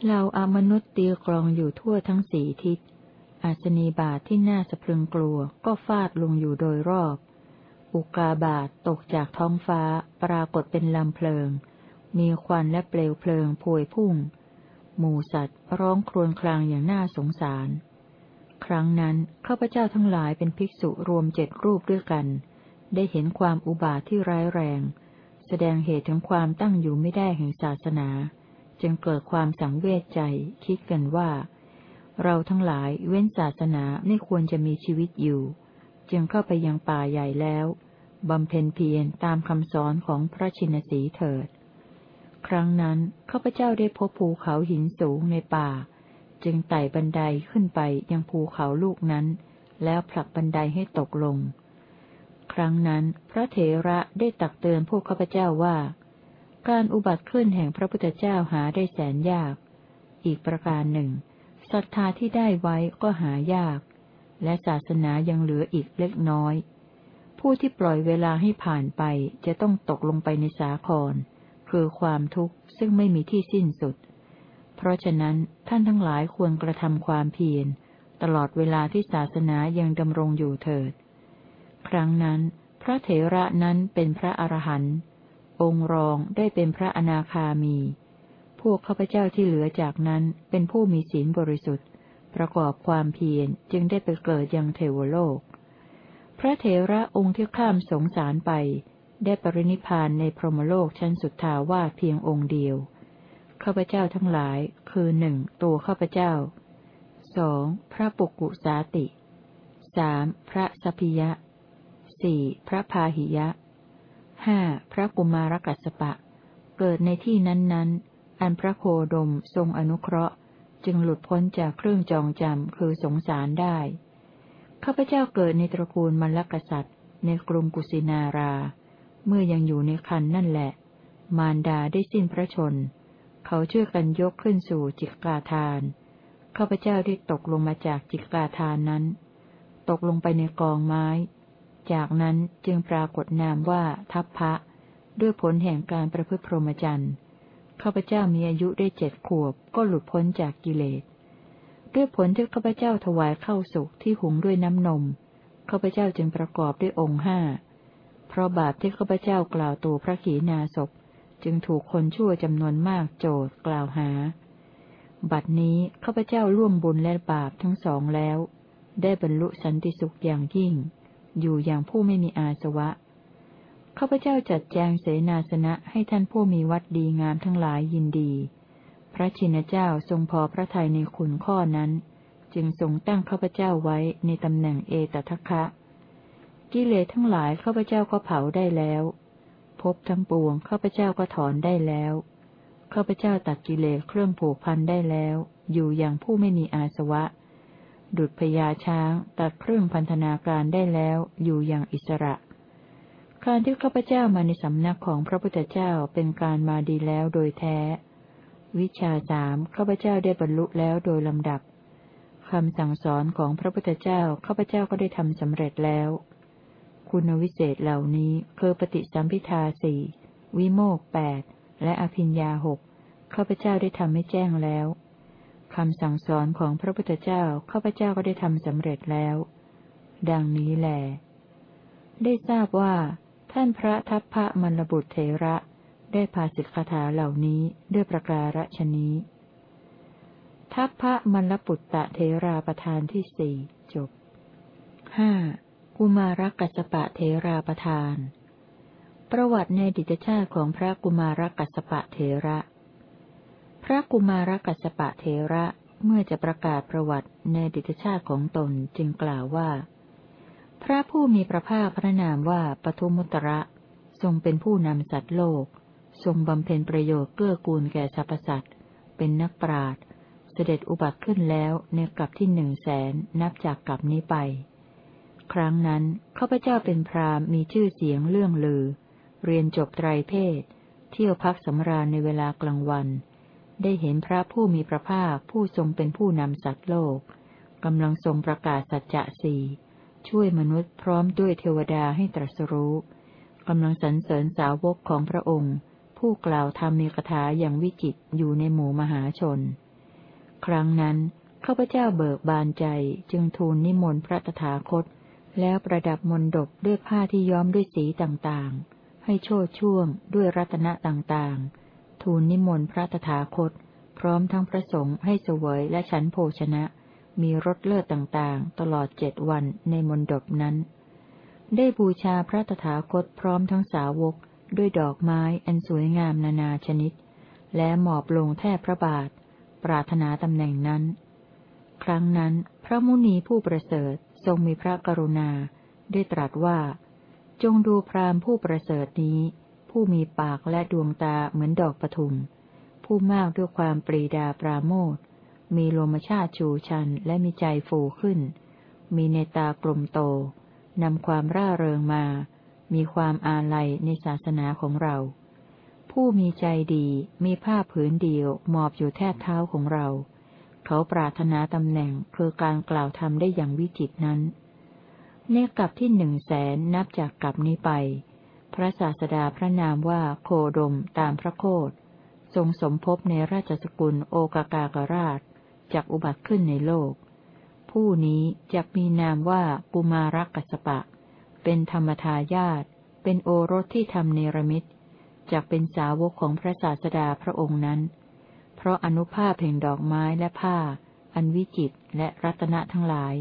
เราอามนุษย์ตีกรองอยู่ทั่วทั้งสี่ทิศอาสนีบาทที่น่าสะพรึงกลัวก็ฟาดลงอยู่โดยรอบ อุกาบาทตกจากท้องฟ้า ปรากฏเป็นลำเพลิง มีควันและเปลวเพลิงพวยพุ่ง หมูสัตว์ร้องครวญครางอย่างน่าสงสาร ครั้งนั้นข้าพเจ้าทั้งหลายเป็นภิกษุรวมเจ็ดรูปด้วยกัน ได้เห็นความอุบาทที่ร้ายแรง แสดงเหตุถึงความตั้งอยู่ไม่ได้แห่งศาสนา จึงเกิดความสังเวชใจ คิดกันว่า เราทั้งหลายเว้นศาสนาไม่ควรจะมีชีวิตอยู่ จึงเข้าไปยังป่าใหญ่แล้วบำเพ็ญเพียรตามคำสอนของพระชินสีเถิด ครั้งนั้นข้าพเจ้าได้พบภูเขาหินสูงในป่า จึงไต่บันไดขึ้นไปยังภูเขาลูกนั้น แล้วผลักบันไดให้ตกลง ครั้งนั้นพระเถระได้ตักเตือนพวกข้าพเจ้าว่า การอุบัติขึ้นแห่งพระพุทธเจ้าหาได้แสนยาก อีกประการหนึ่งศรัทธาที่ได้ไว้ก็หายาก และศาสนายังเหลืออีกเล็กน้อย ผู้ที่ปล่อยเวลาให้ผ่านไปจะต้องตกลงไปในสาคร คือความทุกข์ซึ่งไม่มีที่สิ้นสุด เพราะฉะนั้นท่านทั้งหลายควรกระทำความเพียร ตลอดเวลาที่ศาสนายังดำรงอยู่เถิด ครั้งนั้น พระเถระนั้นเป็นพระอรหันต์องค์รองได้เป็นพระอนาคามี พวกข้าพเจ้าที่เหลือจากนั้นเป็นผู้มีศีลบริสุทธิ์ ประกอบความเพียรจึงได้ไปเกิดยังเทวโลก พระเถระองค์ที่ข้ามสงสารไป ได้ปรินิพานในพรหมโลกชั้นสุดทาวาเพียงองค์เดียวข้าพเจ้าทั้งหลายคือหนึ่งตัวข้าพเจ้าสองพระปุกุสาติสามพระสพิยะสี่พระพาหิยะห้าพระกุมารกัสปะ เกิดในที่นั้นๆ อันพระโคดมทรงอนุเคราะห์ จึงหลุดพ้นจากเครื่องจองจำคือสงสารได้ ข้าพเจ้าเกิดในตระกูลมลกษัตริย์ ในกรุงกุสินารา เมื่อยังอยู่ในคันนั่นแหละ มารดาได้สิ้นพระชน เขาช่วยกันยกขึ้นสู่จิกาทาน ข้าพเจ้าได้ตกลงมาจากจิกาทานนั้น ตกลงไปในกองไม้ จากนั้นจึงปรากฏนามว่าทัพพระ ด้วยผลแห่งการประพฤติพรหมจรรย์ ข้าพเจ้ามีอายุได้เจ็ดขวบ ก็หลุดพ้นจากกิเลส ด้วยผลที่ข้าพเจ้าถวายเข้าสุกที่หุงด้วยน้ำนม ข้าพเจ้าจึงประกอบด้วยองค์ห้า เพราะบาปที่ข้าพเจ้ากล่าวตัวพระขีณาสพจึงถูกคนชั่วจำนวนมากโจทย์กล่าวหา บัดนี้ข้าพเจ้าร่วมบุญและบาปทั้งสองแล้ว ได้บรรลุสันติสุขอย่างยิ่ง อยู่อย่างผู้ไม่มีอาสวะ ข้าพเจ้าจัดแจงเสนาสนะให้ท่านผู้มีวัดดีงามทั้งหลายยินดี พระชินเจ้าทรงพอพระทัยในคุณข้อนั้น จึงทรงตั้งข้าพเจ้าไว้ในตำแหน่งเอตทัคคะ กิเลสทั้งหลายข้าพเจ้าก็เผาได้แล้วพบทั้งปวงข้าพเจ้าก็ถอนได้แล้วข้าพเจ้าตัดกิเลสเครื่องผูกพันได้แล้ว อยู่อย่างผู้ไม่มีอาสวะ ดุจพญาช้างตัดเครื่องพันธนาการได้แล้ว อยู่อย่างอิสระ การที่ข้าพเจ้ามาในสำนักของพระพุทธเจ้าเป็นการมาดีแล้วโดยแท้ วิชาสามข้าพเจ้าได้บรรลุแล้วโดยลำดับคำสั่งสอนของพระพุทธเจ้าข้าพเจ้าก็ได้ทำสำเร็จแล้ว คุณวิเศษเหล่านี้คือปฏิสัมพิทาสี่วิโมกแปดและอภิญญาหกข้าพเจ้าได้ทำให้แจ้งแล้วคำสั่งสอนของพระพุทธเจ้าข้าพเจ้าก็ได้ทำสำเร็จแล้ว ดังนี้แหลได้ทราบว่า ท่านพระทัพพระมรบุตรเทระ ได้พาสิกขาาเหล่านี้ด้วยประการฉนี้ทัพพระมรปุตตะเทราประธานที่สี่จบห้ากุมารกัสปะเทราประธาน ประวัติในดิจชาติของพระกุมารกัสปะเทระ พระกุมารกัสปะเทระเมื่อจะประกาศประวัติในดิจชาติของตนจึงกล่าวว่า พระผู้มีพระภาคพระนามว่าปทุมุตระทรงเป็นผู้นำสัตว์โลก ทรงบำเพ็ญประโยชน์เกื้อกูลแก่สรรพสัตว์เป็นนักปราชญ์เสด็จอุบัติขึ้นแล้วในกลับที่หนึ่งแสนนับจากกลับนี้ไป ครั้งนั้นข้าพเจ้าเป็นพราหมณ์มีชื่อเสียงเรื่องลือ เรียนจบไตรเพศ เที่ยวพักสำราญในเวลากลางวัน ได้เห็นพระผู้มีพระภาคผู้ทรงเป็นผู้นำสัตว์โลกกำลังทรงประกาศสัจจะสี่ ช่วยมนุษย์พร้อมด้วยเทวดาให้ตรัสรู้กำลังสรรเสริญสาวกของพระองค์ ผู้กล่าวธรรมมีคาถาอย่างวิจิตอยู่ในหมู่มหาชน ครั้งนั้นข้าพเจ้าเบิกบานใจจึงทูลนิมนต์พระตถาคต แล้วประดับมนดบด้วยผ้าที่ย้อมด้วยสีต่างๆ ให้โชดช่วงด้วยรัตนะต่างๆ ทูลนิมนต์พระตถาคต พร้อมทั้งพระสงฆ์ให้เสวยและฉันโภชนะ มีรสเลือดต่างๆ ตลอดเจ็ดวันในมณฑปนั้น ได้บูชาพระตถาคตพร้อมทั้งสาวกด้วยดอกไม้อันสวยงามนานาชนิด และหมอบลงแทบพระบาท ปรารถนาตำแหน่งนั้น ครั้งนั้นพระมุนีผู้ประเสริฐทรงมีพระกรุณา ได้ตรัสว่า จงดูพรามผู้ประเสริฐนี้ ผู้มีปากและดวงตาเหมือนดอกปทุม ผู้มากด้วยความปรีดาปราโมท มีโลมชาติชูชันและมีใจฟูขึ้น มีเนตากลมโต นำความร่าเริงมา มีความอาลัยในศาสนาของเรา ผู้มีใจดีมีผ้าผืนเดียวหมอบอยู่แทบเท้าของเรา เขาปรารถนาตำแหน่งคือการกล่าวธรรมได้อย่างวิจิตนั้นในกลับที่หนึ่งแสนนับจากกลับนี้ไป พระศาสดาพระนามว่าโคดมตามพระโคดทรงสมภพในราชสกุลโอกากากราช จากอุบัติขึ้นในโลก ผู้นี้จะมีนามว่ากุมารักัสปะ เป็นธรรมทายาทเป็นโอรสที่ทำเนรมิตจากเป็นสาวกของพระศาสดาพระองค์นั้น เพราะอนุภาพแห่งดอกไม้และผ้า อันวิจิตและรัตนะทั้งหลาย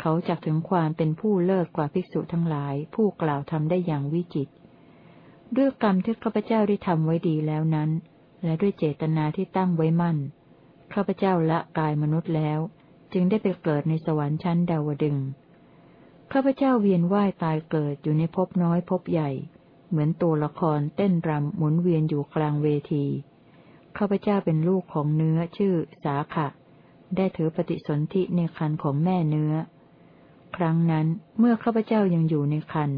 เขาจักถึงความเป็นผู้เลิศกว่าภิกษุทั้งหลาย ผู้กล่าวทำได้อย่างวิจิตด้วยกรรมที่ข้าพเจ้าได้ทำไว้ดีแล้วนั้น และด้วยเจตนาที่ตั้งไว้มั่น ข้าพเจ้าละกายมนุษย์แล้ว จึงได้ไปเกิดในสวรรค์ชั้นดาวดึงข้าพเจ้าเวียนว่ายตายเกิดอยู่ในภพน้อยภพใหญ่ เหมือนตัวละครเต้นรำหมุนเวียนอยู่กลางเวทีข้าพเจ้าเป็นลูกของเนื้อชื่อสาขะ ได้ถือปฏิสนธิในคันของแม่เนื้อ ครั้งนั้นเมื่อข้าพเจ้ายังอยู่ในคัน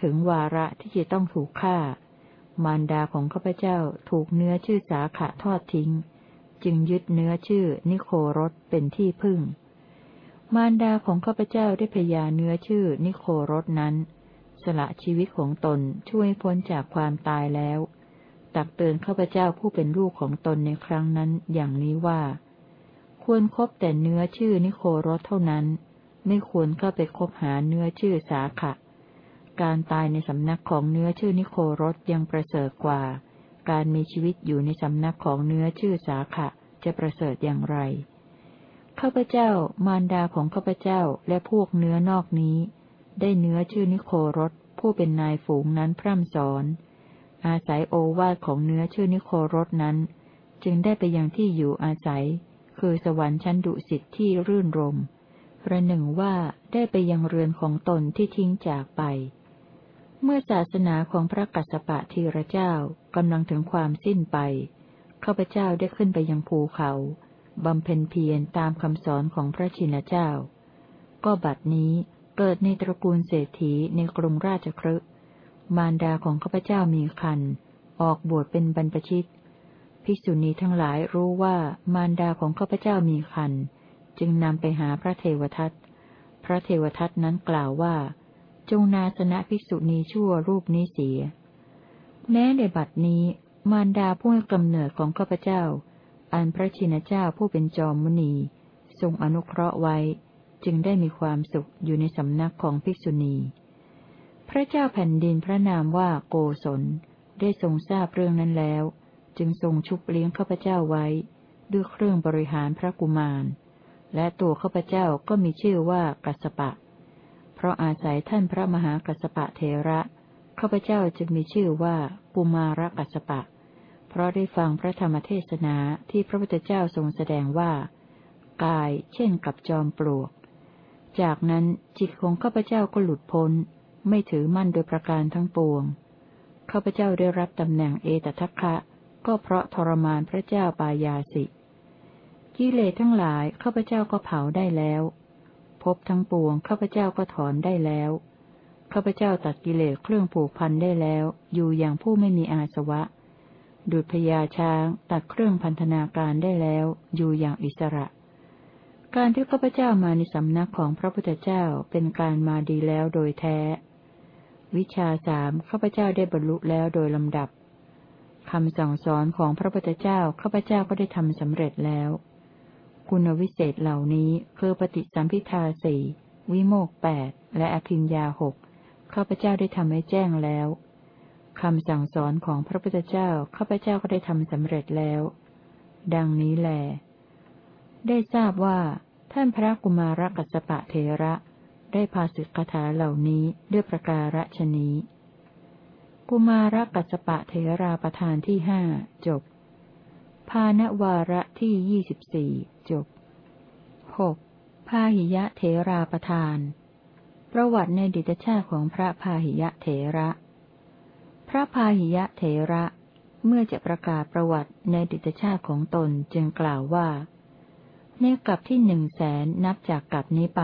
ถึงวาระที่จะต้องถูกฆ่า มารดาของข้าพเจ้าถูกเนื้อชื่อสาขะทอดทิ้ง จึงยึดเนื้อชื่อ นิโครสเป็นที่พึ่ง มารดาของข้าพเจ้าได้พยาเนื้อชื่อ นิโครสนั้น สละชีวิตของตนช่วยพ้นจากความตายแล้ว ตักเตือนข้าพเจ้าผู้เป็นลูกของตนในครั้งนั้นอย่างนี้ว่า ควรครบแต่เนื้อชื่อนิโครสเท่านั้น ไม่ควรเข้าไปคบหาเนื้อชื่อสาขะ การตายในสำนักของเนื้อชื่อนิโครสยังประเสริฐกว่า การมีชีวิตอยู่ในสำนักของเนื้อชื่อสาขะจะประเสริฐอย่างไร ข้าพเจ้ามารดาของข้าพเจ้าและพวกเนื้อนอกนี้ ได้เนื้อชื่อนิโครสผู้เป็นนายฝูงนั้นพร่ำสอน อาศัยโอวาทของเนื้อชื่อนิโครสนั้น จึงได้ไปยังที่อยู่อาศัย คือสวรรค์ชั้นดุสิตที่รื่นรม ประหนึ่งว่าได้ไปยังเรือนของตนที่ทิ้งจากไป เมื่อศาสนาของพระกัสสปะทีระเจ้ากำลังถึงความสิ้นไป ข้าพเจ้าได้ขึ้นไปยังภูเขา บำเพ็ญเพียรตามคำสอนของพระชินเจ้า ก็บัดนี้เกิดในตระกูลเศรษฐีในกรุงราชครึมารดาของข้าพเจ้ามีคัน ออกบวชเป็นบรรพชิต ภิกษุณีทั้งหลายรู้ว่ามารดาของข้าพเจ้ามีคัน จึงนำไปหาพระเทวทัต พระเทวทัตนั้นกล่าวว่า จงนาสนะภิกษุณีชั่วรูปนี้เสีย แม้ในบัดนี้มารดาผู้ให้กำเนิดของข้าพเจ้า อันพระชินเจ้าผู้เป็นจอมมุนี ทรงอนุเคราะห์ไว้ จึงได้มีความสุขอยู่ในสำนักของภิกษุณี พระเจ้าแผ่นดินพระนามว่าโกศลได้ทรงทราบเรื่องนั้นแล้ว จึงทรงชุบเลี้ยงข้าพเจ้าไว้ ด้วยเครื่องบริหารพระกุมาร และตัวข้าพเจ้าก็มีชื่อว่ากัสปะ เพราะอาศัยท่านพระมหากัสปะเทระข้าพเจ้าจึงมีชื่อว่ากุมารกัสปะ เพราะได้ฟังพระธรรมเทศนาที่พระพุทธเจ้าทรงแสดงว่า กายเช่นกับจอมปลวก จากนั้นจิตของข้าพเจ้าก็หลุดพ้น ไม่ถือมั่นโดยประการทั้งปวงข้าพเจ้าได้รับตำแหน่งเอตทัคคะ ก็เพราะทรมานพระเจ้าปายาสิ กิเลสทั้งหลายข้าพเจ้าก็เผาได้แล้ว บทั้งปวงข้าพเจ้าก็ถอนได้แล้วข้าพเจ้าตัดกิเลสเครื่องผูกพันได้แล้ว อยู่อย่างผู้ไม่มีอาสวะ ดุจพญาช้างตัดเครื่องพันธนาการได้แล้ว อยู่อย่างอิสระ การที่ข้าพเจ้ามาในสำนักของพระพุทธเจ้าเป็นการมาดีแล้วโดยแท้ วิชาสามข้าพเจ้าได้บรรลุแล้วโดยลำดับคำสั่งสอนของพระพุทธเจ้าข้าพเจ้าก็ได้ทำสำเร็จแล้ว คุณวิเศษเหล่านี้คือปฏิสัมพิทาสี่วิโมกแปดและอภิญญาหกข้าพเจ้าได้ทำให้แจ้งแล้วคำสั่งสอนของพระพุทธเจ้าข้าพเจ้าก็ได้ทำสำเร็จแล้ว ดังนี้แล ได้ทราบว่า ท่านพระกุมารกัสปะเทระ ได้พาสิกขาเหล่านี้ด้วยประการฉนี้ กุมารกัสปะเทราประธานที่ห้าจบพานวาระที่ยี่สิบสี่ จบหกพาหิยะเทราประธาน ประวัติในดิตชาติของพระพาหิยะเถระ พระพาหิยะเถระ เมื่อจะประกาศประวัติในดิตชาติของตนจึงกล่าวว่า ในกลับที่หนึ่งแสนนับจากกลับนี้ไป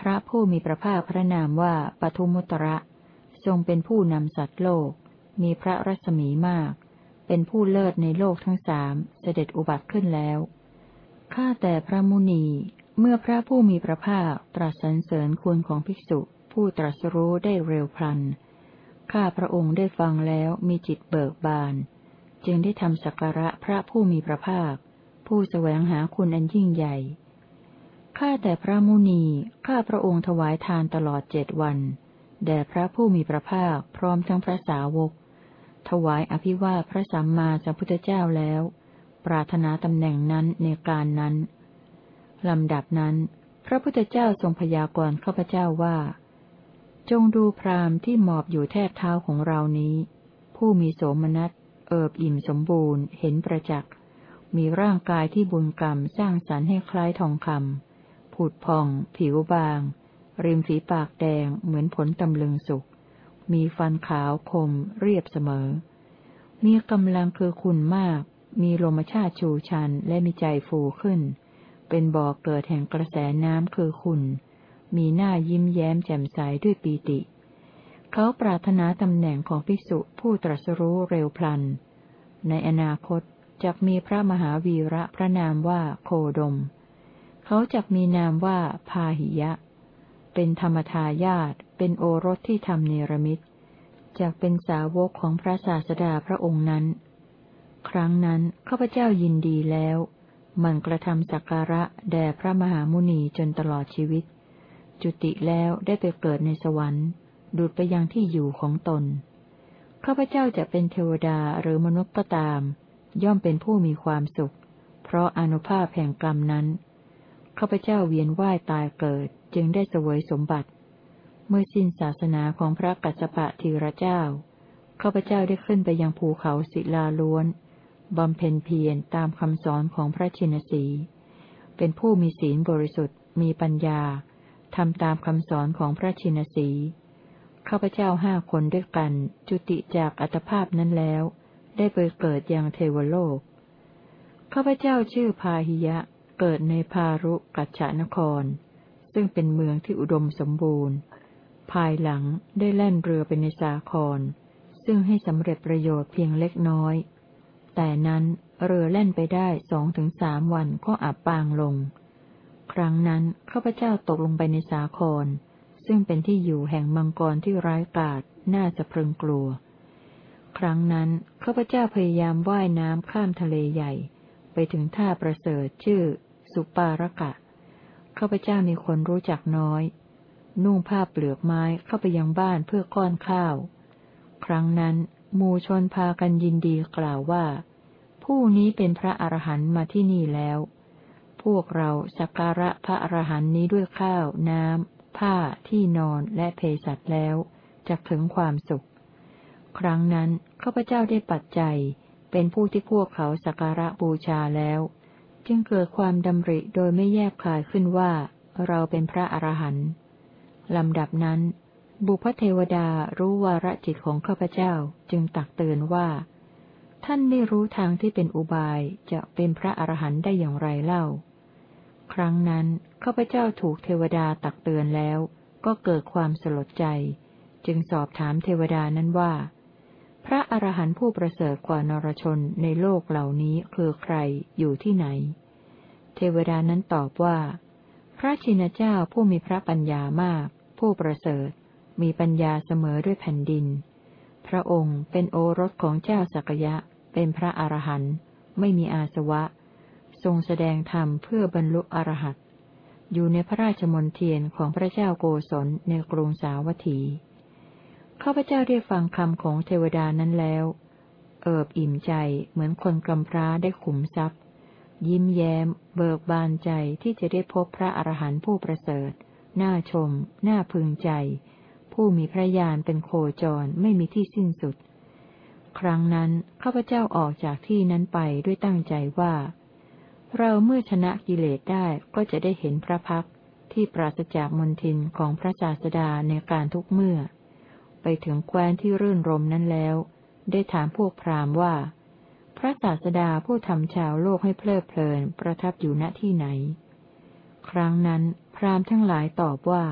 พระผู้มีพระภาคพระนามว่าปทุมุตระ ทรงเป็นผู้นำสัตว์โลก มีพระรัศมีมาก เป็นผู้เลิศในโลกทั้งสามเสด็จอุบัติขึ้นแล้ว ข้าแต่พระมุนี เมื่อพระผู้มีพระภาคตรัสสรรเสริญคุณของภิกษุ ผู้ตรัสรู้ได้เร็วพลัน ข้าพระองค์ได้ฟังแล้วมีจิตเบิกบาน จึงได้ทำสักการะพระผู้มีพระภาค ผู้แสวงหาคุณอันยิ่งใหญ่ ข้าแต่พระมุนี ข้าพระองค์ถวายทานตลอดเจ็ดวัน แด่พระผู้มีพระภาคพร้อมทั้งพระสาวก ถวายอภิวาพระสัมมาสัมพุทธเจ้าแล้ว ปรารถนาตำแหน่งนั้นในการนั้น ลำดับนั้น พระพุทธเจ้าทรงพยากรณ์ข้าพเจ้าว่า จงดูพรามที่หมอบอยู่แทบเท้าของเรานี้ ผู้มีโสมนัส เอิบอิ่มสมบูรณ์ เห็นประจักษ์ มีร่างกายที่บุญกรรมสร้างสรรค์ให้คล้ายทองคำผุดพอง ผิวบาง ริมฝีปากแดงเหมือนผลตำลึงสุก มีฟันขาวคม เรียบเสมอ มีกำลังคือคุณมาก มีลมชาติชูชันและมีใจฟูขึ้น เป็นบ่อเกิดแห่งกระแสน้ำคือคุณ มีหน้ายิ้มแย้มแจ่มใสด้วยปีติ เขาปรารถนาตำแหน่งของภิกษุผู้ตรัสรู้เร็วพลัน ในอนาคตจะมีพระมหาวีระพระนามว่าโคดม เขาจะมีนามว่าพาหิยะ เป็นธรรมทายาตเป็นโอรสที่ทำเนรมิตจากเป็นสาวกของพระศาสดาพระองค์นั้น ครั้งนั้นข้าพเจ้ายินดีแล้ว มันกระทำสักการะแด่พระมหามุนีจนตลอดชีวิต จุติแล้วได้ไปเกิดในสวรรค์ ดูดไปยังที่อยู่ของตน ข้าพเจ้าจะเป็นเทวดาหรือมนุษย์ก็ตาม ย่อมเป็นผู้มีความสุข เพราะอนุภาพแห่งกรรมนั้น ข้าพเจ้าเวียนว่ายตายเกิดจึงได้เสวยสมบัติ เมื่อสิ้นศาสนาของพระกัสสปะทีระเจ้าข้าพเจ้าได้ขึ้นไปยังภูเขาศิลาล้วน บำเพ็ญเพียรตามคำสอนของพระชินสี เป็นผู้มีศีลบริสุทธิ์ มีปัญญา ทำตามคำสอนของพระชินสีข้าพเจ้าห้าคนด้วยกัน จุติจากอัตภาพนั้นแล้ว ได้ไปเกิดยังเทวโลก ข้าพเจ้าชื่อพาหิยะ เกิดในพารุกัจฉานคร ซึ่งเป็นเมืองที่อุดมสมบูรณ์ ภายหลังได้แล่นเรือไปในสาคร ซึ่งให้สำเร็จประโยชน์เพียงเล็กน้อย แต่นั้นเรือแล่นไปได้สองถึงสามวันก็อับปางลง ครั้งนั้นข้าพเจ้าตกลงไปในสาคร ซึ่งเป็นที่อยู่แห่งมังกรที่ร้ายกาจน่าจะพึงกลัว ครั้งนั้นข้าพเจ้าพยายามว่ายน้ำข้ามทะเลใหญ่ ไปถึงท่าประเสริฐชื่อ สุปารกะข้าพเจ้ามีคนรู้จักน้อย นุ่งผ้าเปลือกไม้เข้าไปยังบ้านเพื่อก้อนข้าว ครั้งนั้น มูชนพากันยินดีกล่าวว่า ผู้นี้เป็นพระอรหันต์มาที่นี่แล้ว พวกเราสักการะพระอรหันต์นี้ด้วยข้าว น้ำ ผ้าที่นอนและเภสัชแล้วจะถึงความสุข ครั้งนั้นข้าพเจ้าได้ปัจจัย เป็นผู้ที่พวกเขาสักการะบูชาแล้ว จึงเกิดความดำริโดยไม่แยกคายขึ้นว่า เราเป็นพระอรหันต์ลำดับนั้น บุพเทวดารู้วาระจิตของข้าพเจ้าจึงตักเตือนว่า ท่านไม่รู้ทางที่เป็นอุบายจะเป็นพระอรหันต์ได้อย่างไรเล่า ครั้งนั้นข้าพเจ้าถูกเทวดาตักเตือนแล้ว ก็เกิดความสลดใจ จึงสอบถามเทวดานั้นว่า พระอรหันต์ผู้ประเสริฐกว่านรชนในโลกเหล่านี้คือใครอยู่ที่ไหน เทวดานั้นตอบว่า พระชินเจ้าผู้มีพระปัญญามาก ผู้ประเสริฐ มีปัญญาเสมอด้วยแผ่นดิน พระองค์เป็นโอรสของเจ้าสักยะ เป็นพระอรหันต์ไม่มีอาสวะ ทรงแสดงธรรมเพื่อบรรลุอรหัตอยู่ในพระราชมนเทียนของพระเจ้าโกศลในกรุงสาวัตถีข้าพเจ้าได้ฟังคำของเทวดานั้นแล้ว เอิบอิ่มใจเหมือนคนกำพร้าได้ขุมทรัพย์ ยิ้มแย้ม เบิกบานใจที่จะได้พบพระอรหันต์ผู้ประเสริฐ น่าชม น่าพึงใจ ผู้มีพระญาณเป็นโคจรไม่มีที่สิ้นสุด ครั้งนั้นข้าพเจ้าออกจากที่นั้นไปด้วยตั้งใจว่า เราเมื่อชนะกิเลสได้ก็จะได้เห็นพระพักที่ปราศจากมนทินของพระศาสดาในการทุกเมื่อ ไปถึงแคว้นที่รื่นรมนั้นแล้ว ได้ถามพวกพราหมณ์ว่า พระศาสดาผู้ทำชาวโลกให้เพลิดเพลินประทับอยู่ณที่ไหน ครั้งนั้นพราหมณ์ทั้งหลายตอบว่า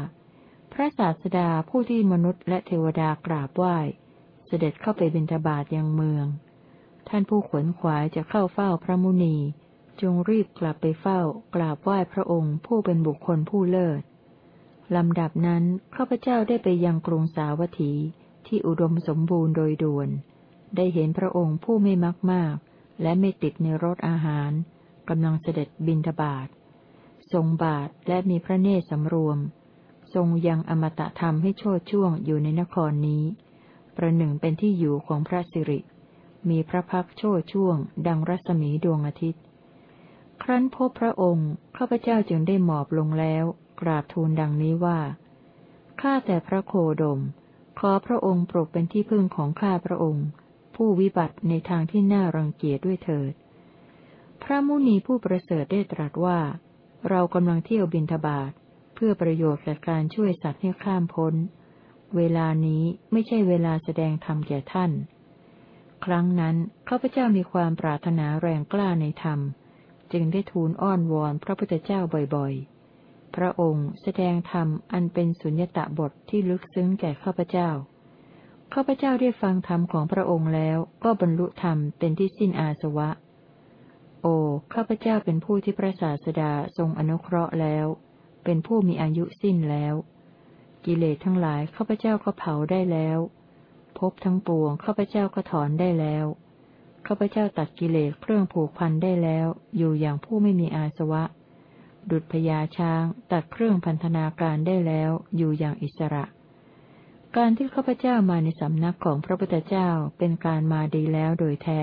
พระศาสดาผู้ที่มนุษย์และเทวดากราบไหว้ เสด็จเข้าไปบิณฑบาตยังเมือง ท่านผู้ขวนขวายจะเข้าเฝ้าพระมุนี จงรีบกลับไปเฝ้ากราบไหว้พระองค์ผู้เป็นบุคคลผู้เลิศลำดับนั้นข้าพเจ้าได้ไปยังกรุงสาวัตถีที่อุดมสมบูรณ์โดยด่วน ได้เห็นพระองค์ผู้ไม่มักมาก และไม่ติดในรสอาหารกำลังเสด็จบินทบาททรงบาทและมีพระเนตรสำรวม ทรงยังอมตะธรรมให้โชดช่วงอยู่ในนครนี้ ประหนึ่งเป็นที่อยู่ของพระสิริ มีพระพักโชดช่วง ดังรัศมีดวงอาทิตย์ ครั้นพบพระองค์ข้าพเจ้าจึงได้หมอบลงแล้ว กราบทูลดังนี้ว่า ข้าแต่พระโคดม ขอพระองค์โปรดเป็นที่พึ่งของข้าพระองค์ ผู้วิบัติในทางที่น่ารังเกียจด้วยเถิด พระมุนีผู้ประเสริฐได้ตรัสว่า เรากำลังเที่ยวบินทบาท เพื่อประโยชน์แก่การช่วยสัตว์ให้ข้ามพ้น เวลานี้ไม่ใช่เวลาแสดงธรรมแก่ท่าน ครั้งนั้นข้าพเจ้ามีความปรารถนาแรงกล้าในธรรม จึงได้ทูลอ้อนวอนพระพุทธเจ้าบ่อยๆ พระองค์แสดงธรรมอันเป็นสุญญตบทที่ลึกซึ้งแก่ข้าพเจ้า ข้าพเจ้าได้ฟังธรรมของพระองค์แล้วก็บรรลุธรรมเป็นที่สิ้นอาสวะโอ ข้าพเจ้าเป็นผู้ที่พระศาสดาทรงอนุเคราะห์แล้ว เป็นผู้มีอายุสิ้นแล้ว กิเลสทั้งหลายข้าพเจ้าก็เผาได้แล้วพบทั้งปวงข้าพเจ้าก็ถอนได้แล้วข้าพเจ้าตัดกิเลสเครื่องผูกพันได้แล้ว อยู่อย่างผู้ไม่มีอาสวะ ดุจพญาช้าง ตัดเครื่องพันธนาการได้แล้วอยู่อย่างอิสระ การที่ข้าพเจ้ามาในสำนักของพระพุทธเจ้าเป็นการมาดีแล้วโดยแท้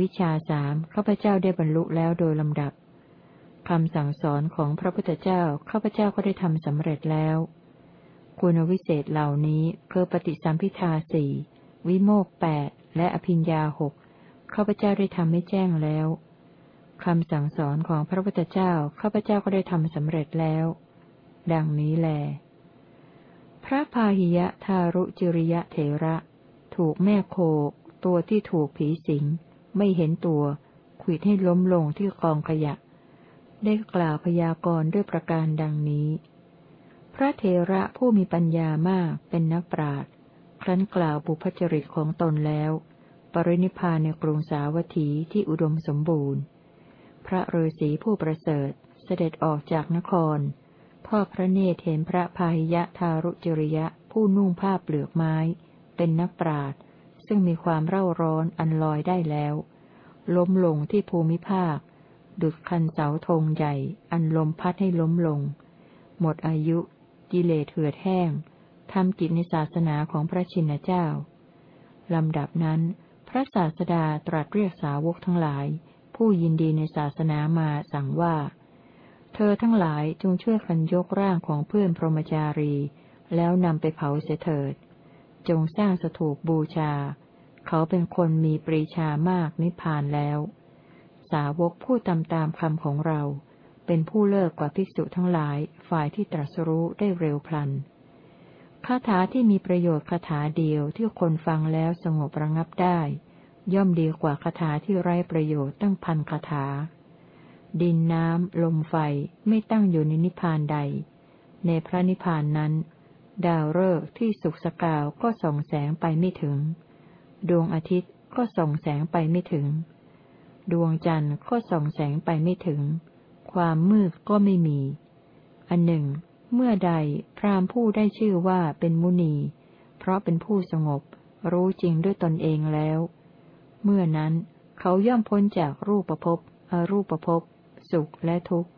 วิชาสามข้าพเจ้าได้บรรลุแล้วโดยลำดับ คำสั่งสอนของพระพุทธเจ้าข้าพเจ้าก็ได้ทำสำเร็จแล้ว คุณวิเศษเหล่านี้คือปฏิสัมพิทาสี่วิโมกแปดและอภิญญาหกข้าพเจ้าได้ทำให้แจ้งแล้วคำสั่งสอนของพระพุทธเจ้าข้าพเจ้าก็ได้ทำสำเร็จแล้ว ดังนี้แล พระพาหิยะทารุจิริยะเถระ ถูกแม่โคตัวที่ถูกผีสิง ไม่เห็นตัวขีดให้ล้มลงที่กองขยะ ได้กล่าวพยากรณ์ด้วยประการดังนี้ พระเทระผู้มีปัญญามากเป็นนักปราชญ์ครั้นกล่าวบุพจริตของตนแล้ว ปรินิพานในกรุงสาวัตถีที่อุดมสมบูรณ์ พระฤาษีผู้ประเสริฐเสด็จออกจากนคร ทอดพระเนตรเห็นพระพาหิยะทารุจริยะผู้นุ่งผ้าเปลือกไม้ เป็นนักปราชญ์ซึ่งมีความเร่าร้อนอันลอยได้แล้ว ล้มลงที่ภูมิภาค ดุดคันเสาธงใหญ่ อันลมพัดให้ล้มลง หมดอายุ กิเลสเหือดแห้งทำกิจในศาสนาของพระชินเจ้า ลำดับนั้น พระศาสดาตรัสเรียกสาวกทั้งหลาย ผู้ยินดีในศาสนามาสั่งว่า เธอทั้งหลายจงช่วยคันยกร่างของเพื่อนพรหมจารี แล้วนำไปเผาเสถิด จงสร้างสถูปบูชา เขาเป็นคนมีปรีชามากนิพพานแล้ว สาวกผู้ตามตามคำของเรา เป็นผู้เลิกกว่าภิกษุทั้งหลายฝ่ายที่ตรัสรู้ได้เร็วพลันคาถาที่มีประโยชน์คาถาเดียวที่คนฟังแล้วสงบระงับได้ ย่อมดีกว่าคาถาที่ไร้ประโยชน์ตั้งพันคาถา ดินน้ำ ลมไฟไม่ตั้งอยู่ในนิพพานใด ในพระนิพพานนั้น ดาวฤกษ์ที่สุกสกาวก็ส่องแสงไปไม่ถึง ดวงอาทิตย์ก็ส่องแสงไปไม่ถึง ดวงจันทร์ก็ส่องแสงไปไม่ถึง ความมืดก็ไม่มี อันหนึ่ง เมื่อใดพรามผู้ได้ชื่อว่าเป็นมุนี เพราะเป็นผู้สงบ รู้จริงด้วยตนเองแล้ว เมื่อนั้นเขาย่อมพ้นจากรูปภพอรูปภพสุขและทุกข์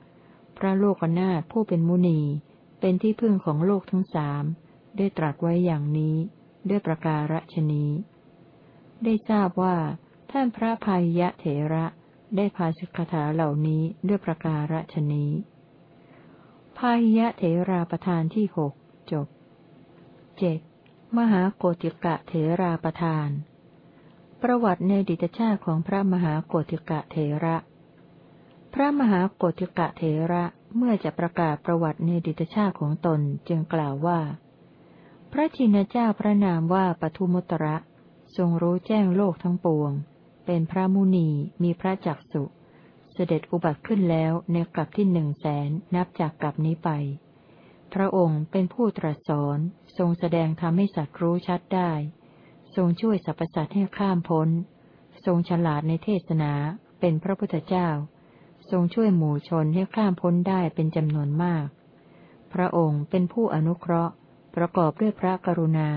พระโลกนาถผู้เป็นมุนี เป็นที่พึ่งของโลกทั้งสาม ได้ตรัสไว้อย่างนี้ ด้วยประการฉนี้ ได้ทราบว่า ท่านพระพายยะเถระได้พาสิกขาเหล่านี้ด้วยประการฉนี้พายยะเถราประธานที่หกจบเจ็ดมหาโกติกะเถราประธาน ประวัติในดิตชาติของพระมหาโกติกะเถระ พระมหาโกติกะเถระเมื่อจะประกาศประวัติในดิตชาติของตนจึงกล่าวว่า พระชินเจ้าพระนามว่าปทุมุตระทรงรู้แจ้งโลกทั้งปวง เป็นพระมุนีมีพระจักสุเสด็จอุบัติขึ้นแล้วในกลับที่หนึ่งแสนนับจากกลับนี้ไป พระองค์เป็นผู้ตรัสสอนทรงแสดงทำให้สัตว์รู้ชัดได้ ทรงช่วยสรรพสัตว์ให้ข้ามพ้น ทรงฉลาดในเทศนาเป็นพระพุทธเจ้า ทรงช่วยหมู่ชนให้ข้ามพ้นได้เป็นจำนวนมาก พระองค์เป็นผู้อนุเคราะห์ ประกอบด้วยพระกรุณา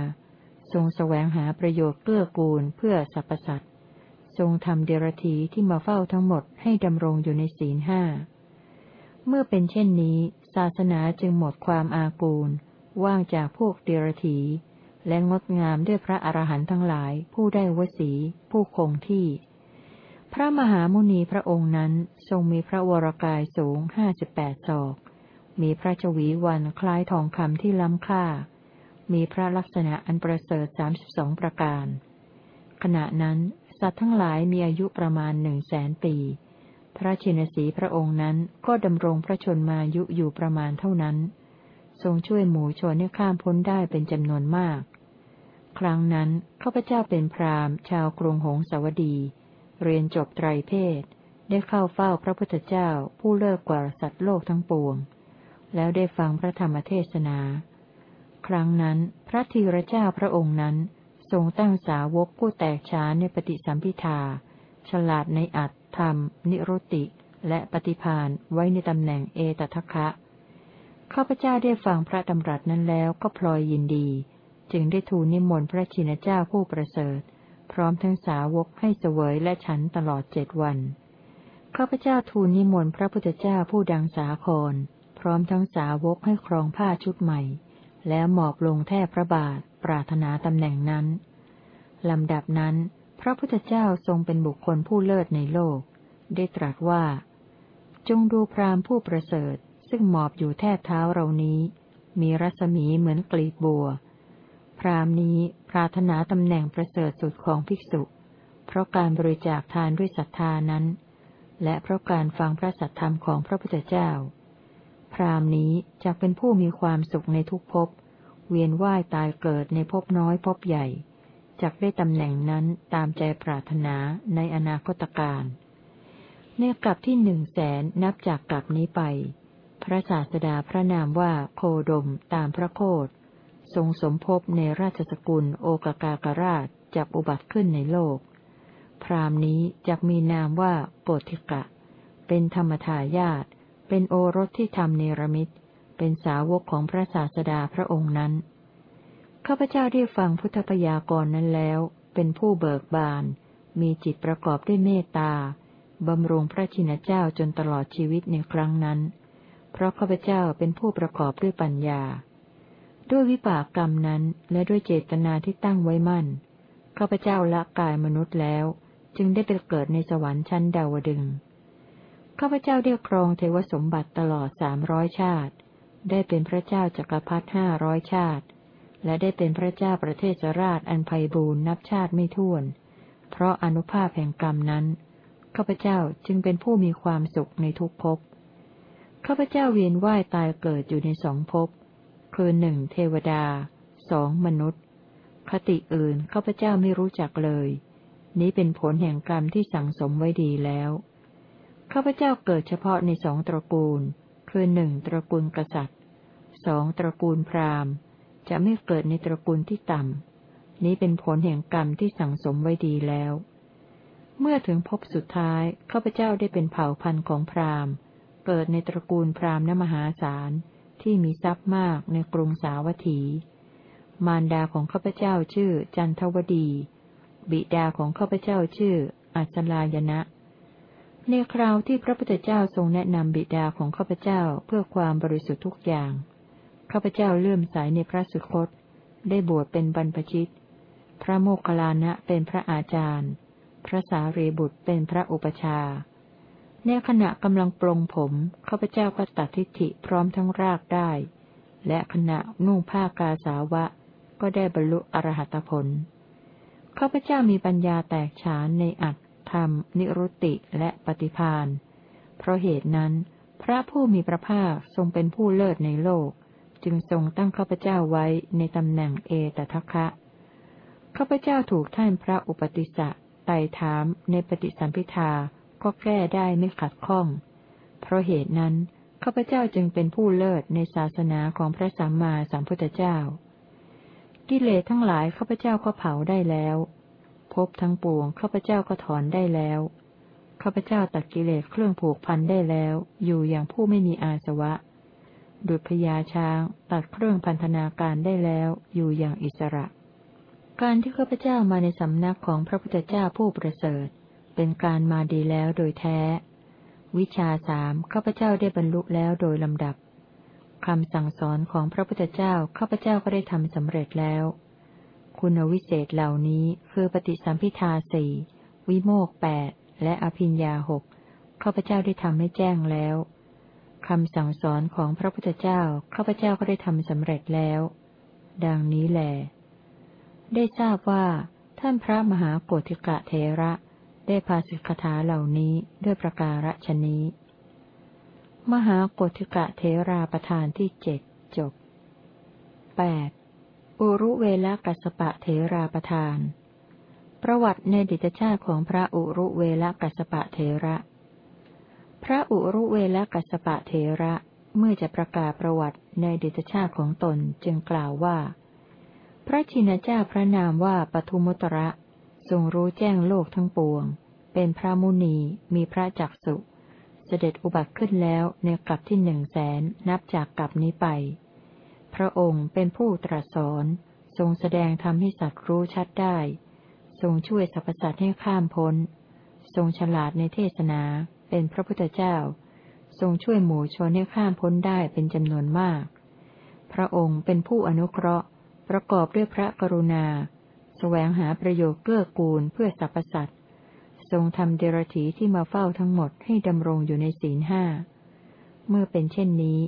ททรงแสวงหาประโยชน์เกื้อกูลเพื่อสรรพสัตว์ ทรงทำเดรธีที่มาเฝ้าทั้งหมดให้ดำรงอยู่ในศีลห้า เมื่อเป็นเช่นนี้ ศาสนาจึงหมดความอากูล ว่างจากพวกเดรธีและงดงามด้วยพระอรหันต์ทั้งหลาย ผู้ได้วสี ผู้คงที่ พระมหามุนีพระองค์นั้นทรงมีพระวรกายสูงห้าสิบแปดศอก มีพระชวีวันคล้ายทองคำที่ล้ำค่า มีพระลักษณะอันประเสริฐสามสิบสองประการ ขณะนั้น สัตว์ทั้งหลายมีอายุประมาณหนึ่งแสนปี พระชินสีพระองค์นั้นก็ดำรงพระชนมายุอยู่ประมาณเท่านั้น ทรงช่วยหมู่ชนให้ข้ามพ้นได้เป็นจำนวนมาก ครั้งนั้นข้าพเจ้าเป็นพราหมณ์ ชาวกรุงหงสาวดี เรียนจบไตรเพศ ได้เข้าเฝ้าพระพุทธเจ้าผู้เลิศกว่าสัตว์โลกทั้งปวง แล้วได้ฟังพระธรรมเทศนา ครั้งนั้นพระธีรเจ้าพระองค์นั้น ทรงตั้งสาวกผู้แตกฉานในปฏิสัมพิทา ฉลาดในอัตธรรม นิรุติ และปฏิพานไว้ในตำแหน่งเอตทัคคะ ข้าพเจ้าได้ฟังพระดำรัสนั้นแล้วก็พลอยยินดี จึงได้ทูลนิมนต์พระชินเจ้าผู้ประเสริฐ พร้อมทั้งสาวกให้เสวยและฉันตลอดเจ็ดวัน ข้าพเจ้าทูลนิมนต์พระพุทธเจ้าผู้ดังสาคร พร้อมทั้งสาวกให้ครองผ้าชุดใหม่ แล้วหมอบลงแทบพระบาท ปรารถนาตำแหน่งนั้น ลำดับนั้น พระพุทธเจ้าทรงเป็นบุคคลผู้เลิศในโลก ได้ตรัสว่า จงดูพรามผู้ประเสริฐ ซึ่งหมอบอยู่แทบเท้าเรานี้ มีรัศมีเหมือนกลีบบัว พรามนี้ปรารถนาตำแหน่งประเสริฐสุดของภิกษุ เพราะการบริจาคทานด้วยศรัทธานั้น และเพราะการฟังพระสัทธรรมของพระพุทธเจ้า พรามนี้จะเป็นผู้มีความสุขในทุกภพ เวียนว่ายตายเกิดในภพน้อยภพใหญ่จักได้ตำแหน่งนั้นตามใจปรารถนาในอนาคตการในกลับที่หนึ่งแสนนับจากกลับนี้ไป พระศาสดาพระนามว่าโคดมตามพระโคดทรงสมภพในราชสกุลโอกากากราชจับอุบัติขึ้นในโลก พรามนี้จักมีนามว่าโปติกะ เป็นธรรมทายาต เป็นโอรสที่ทำเนรมิต เป็นสาวกของพระศาสดาพระองค์นั้น ข้าพเจ้าได้ฟังพุทธพยากรณ์นั้นแล้ว เป็นผู้เบิกบาน มีจิตประกอบด้วยเมตตา บำรุงพระชินเจ้าจนตลอดชีวิตในครั้งนั้น เพราะข้าพเจ้าเป็นผู้ประกอบด้วยปัญญา ด้วยวิปากกรรมนั้นและด้วยเจตนาที่ตั้งไว้มั่น ข้าพเจ้าละกายมนุษย์แล้ว จึงได้ไปเกิดในสวรรค์ชั้นดาวดึง ข้าพเจ้าได้ครองเทวสมบัติตลอดสามร้อยชาติ ได้เป็นพระเจ้าจักรพรรดิห้าร้อยชาติ และได้เป็นพระเจ้าประเทศราชอันไพบูรณ์นับชาติไม่ถ้วน เพราะอนุภาพแห่งกรรมนั้น ข้าพเจ้าจึงเป็นผู้มีความสุขในทุกภพ ข้าพเจ้าเวียนว่ายตายเกิดอยู่ในสองภพ คือหนึ่งเทวดา สองมนุษย์ คติอื่นข้าพเจ้าไม่รู้จักเลย นี้เป็นผลแห่งกรรมที่สั่งสมไว้ดีแล้ว ข้าพเจ้าเกิดเฉพาะในสองตระกูล คือหนึ่งตระกูลกษัตริย์สองตระกูลพราหมณ์ จะไม่เกิดในตระกูลที่ต่ำ นี้เป็นผลแห่งกรรมที่สั่งสมไว้ดีแล้ว เมื่อถึงพบสุดท้ายข้าพเจ้าได้เป็นเผ่าพันธุ์ของพราหมณ์ เกิดในตระกูลพราหมณ์นมหาศาลที่มีทรัพย์มากในกรุงสาวัตถี มารดาของข้าพเจ้าชื่อจันทวดี บิดาของข้าพเจ้าชื่ออัจลายนะ ในคราวที่พระพุทธเจ้าทรงแนะนำบิดาของข้าพเจ้าเพื่อความบริสุทธิ์ทุกอย่าง ข้าพเจ้าเลื่อมใสในพระสุคต ได้บวชเป็นบรรพชิต พระโมคคัลลานะเป็นพระอาจารย์ พระสารีบุตรเป็นพระอุปชา ในขณะกำลังปรงผมข้าพเจ้าก็ตัดทิฏฐิพร้อมทั้งรากได้ และขณะนุ่งผ้ากาสาวะ ก็ได้บรรลุอรหัตผล ข้าพเจ้ามีปัญญาแตกฉานในอัต ธรรม นิรุตติและปฏิพานเพราะเหตุนั้น พระผู้มีพระภาคทรงเป็นผู้เลิศในโลก จึงทรงตั้งข้าพเจ้าไว้ในตำแหน่งเอตทัคคะข้าพเจ้าถูกท่านพระอุปติสะไต่ถามในปฏิสัมพิทาก็แก้ได้ไม่ขัดข้อง เพราะเหตุนั้นข้าพเจ้าจึงเป็นผู้เลิศในศาสนาของพระสัมมาสัมพุทธเจ้า กิเลสทั้งหลายข้าพเจ้าก็เผาได้แล้ว ภพทั้งปวงข้าพเจ้าก็ถอนได้แล้วข้าพเจ้าตัดกิเลสเครื่องผูกพันได้แล้ว อยู่อย่างผู้ไม่มีอาสวะ ดุจพญาช้าง ตัดเครื่องพันธนาการได้แล้ว อยู่อย่างอิสระ การที่ข้าพเจ้ามาในสำนักของพระพุทธเจ้าผู้ประเสริฐ เป็นการมาดีแล้วโดยแท้ วิชาสามข้าพเจ้าได้บรรลุแล้วโดยลำดับคำสั่งสอนของพระพุทธเจ้าข้าพเจ้าก็ได้ทำสำเร็จแล้ว คุณวิเศษเหล่านี้คือปฏิสัมพิทาสี่วิโมกแปดและอภิญญาหกข้าพเจ้าได้ทำให้แจ้งแล้วคำสั่งสอนของพระพุทธเจ้าข้าพเจ้าก็ได้ทำสำเร็จแล้ว ดังนี้แหลได้ทราบว่า ท่านพระมหาโกธิกะเทระ ได้พาสิกขาเหล่านี้ด้วยประการฉนี้ มหาโกธิกะเทราประธานที่เจ็ดจบแปด อุรุเวลกัสปะเทราประธาน ประวัติในดิจชาติของพระอุรุเวลกัสปะเทระ พระอุรุเวลกัสปะเทระเมื่อจะประกาศประวัติในดิจชาติของตนจึงกล่าวว่า พระชินเจ้าพระนามว่าปทุมตระทรงรู้แจ้งโลกทั้งปวง เป็นพระมุนีมีพระจักสุเสด็จอุบัติขึ้นแล้วในกลับที่หนึ่งแสนนับจากกลับนี้ไป พระองค์เป็นผู้ตรัสสอน ทรงแสดงทำให้สัตว์รู้ชัดได้ ทรงช่วยสรรพสัตว์ให้ข้ามพ้น ทรงฉลาดในเทศนา เป็นพระพุทธเจ้า ทรงช่วยหมู่ชนให้ข้ามพ้นได้เป็นจำนวนมาก พระองค์เป็นผู้อนุเคราะห์ ประกอบด้วยพระกรุณา แสวงหาประโยชน์เกื้อกูลเพื่อสรรพสัตว์ ทรงทำเดรถีที่มาเฝ้าทั้งหมดให้ดำรงอยู่ในศีลห้า เมื่อเป็นเช่นนี้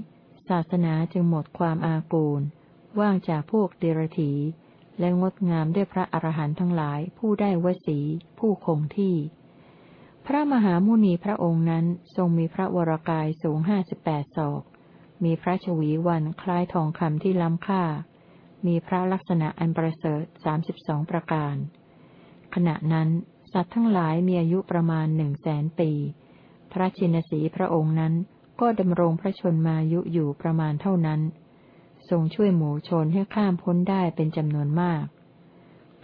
ศาสนาจึงหมดความอากูล ว่างจากพวกเดรถี และงดงามด้วยพระอรหันต์ทั้งหลายผู้ได้วสี ผู้คงที่ พระมหามุนีพระองค์นั้นทรงมีพระวรกายสูงห้าสิบแปดศอก มีพระชวีวันคล้ายทองคำที่ล้ำค่า มีพระลักษณะอันประเสริฐสามสิบสองประการ ขณะนั้น สัตว์ทั้งหลายมีอายุประมาณหนึ่งแสนปี พระชินสีพระองค์นั้น ก็ดำรงพระชนมายุอยู่ประมาณเท่านั้น ทรงช่วยหมู่ชนให้ข้ามพ้นได้เป็นจำนวนมาก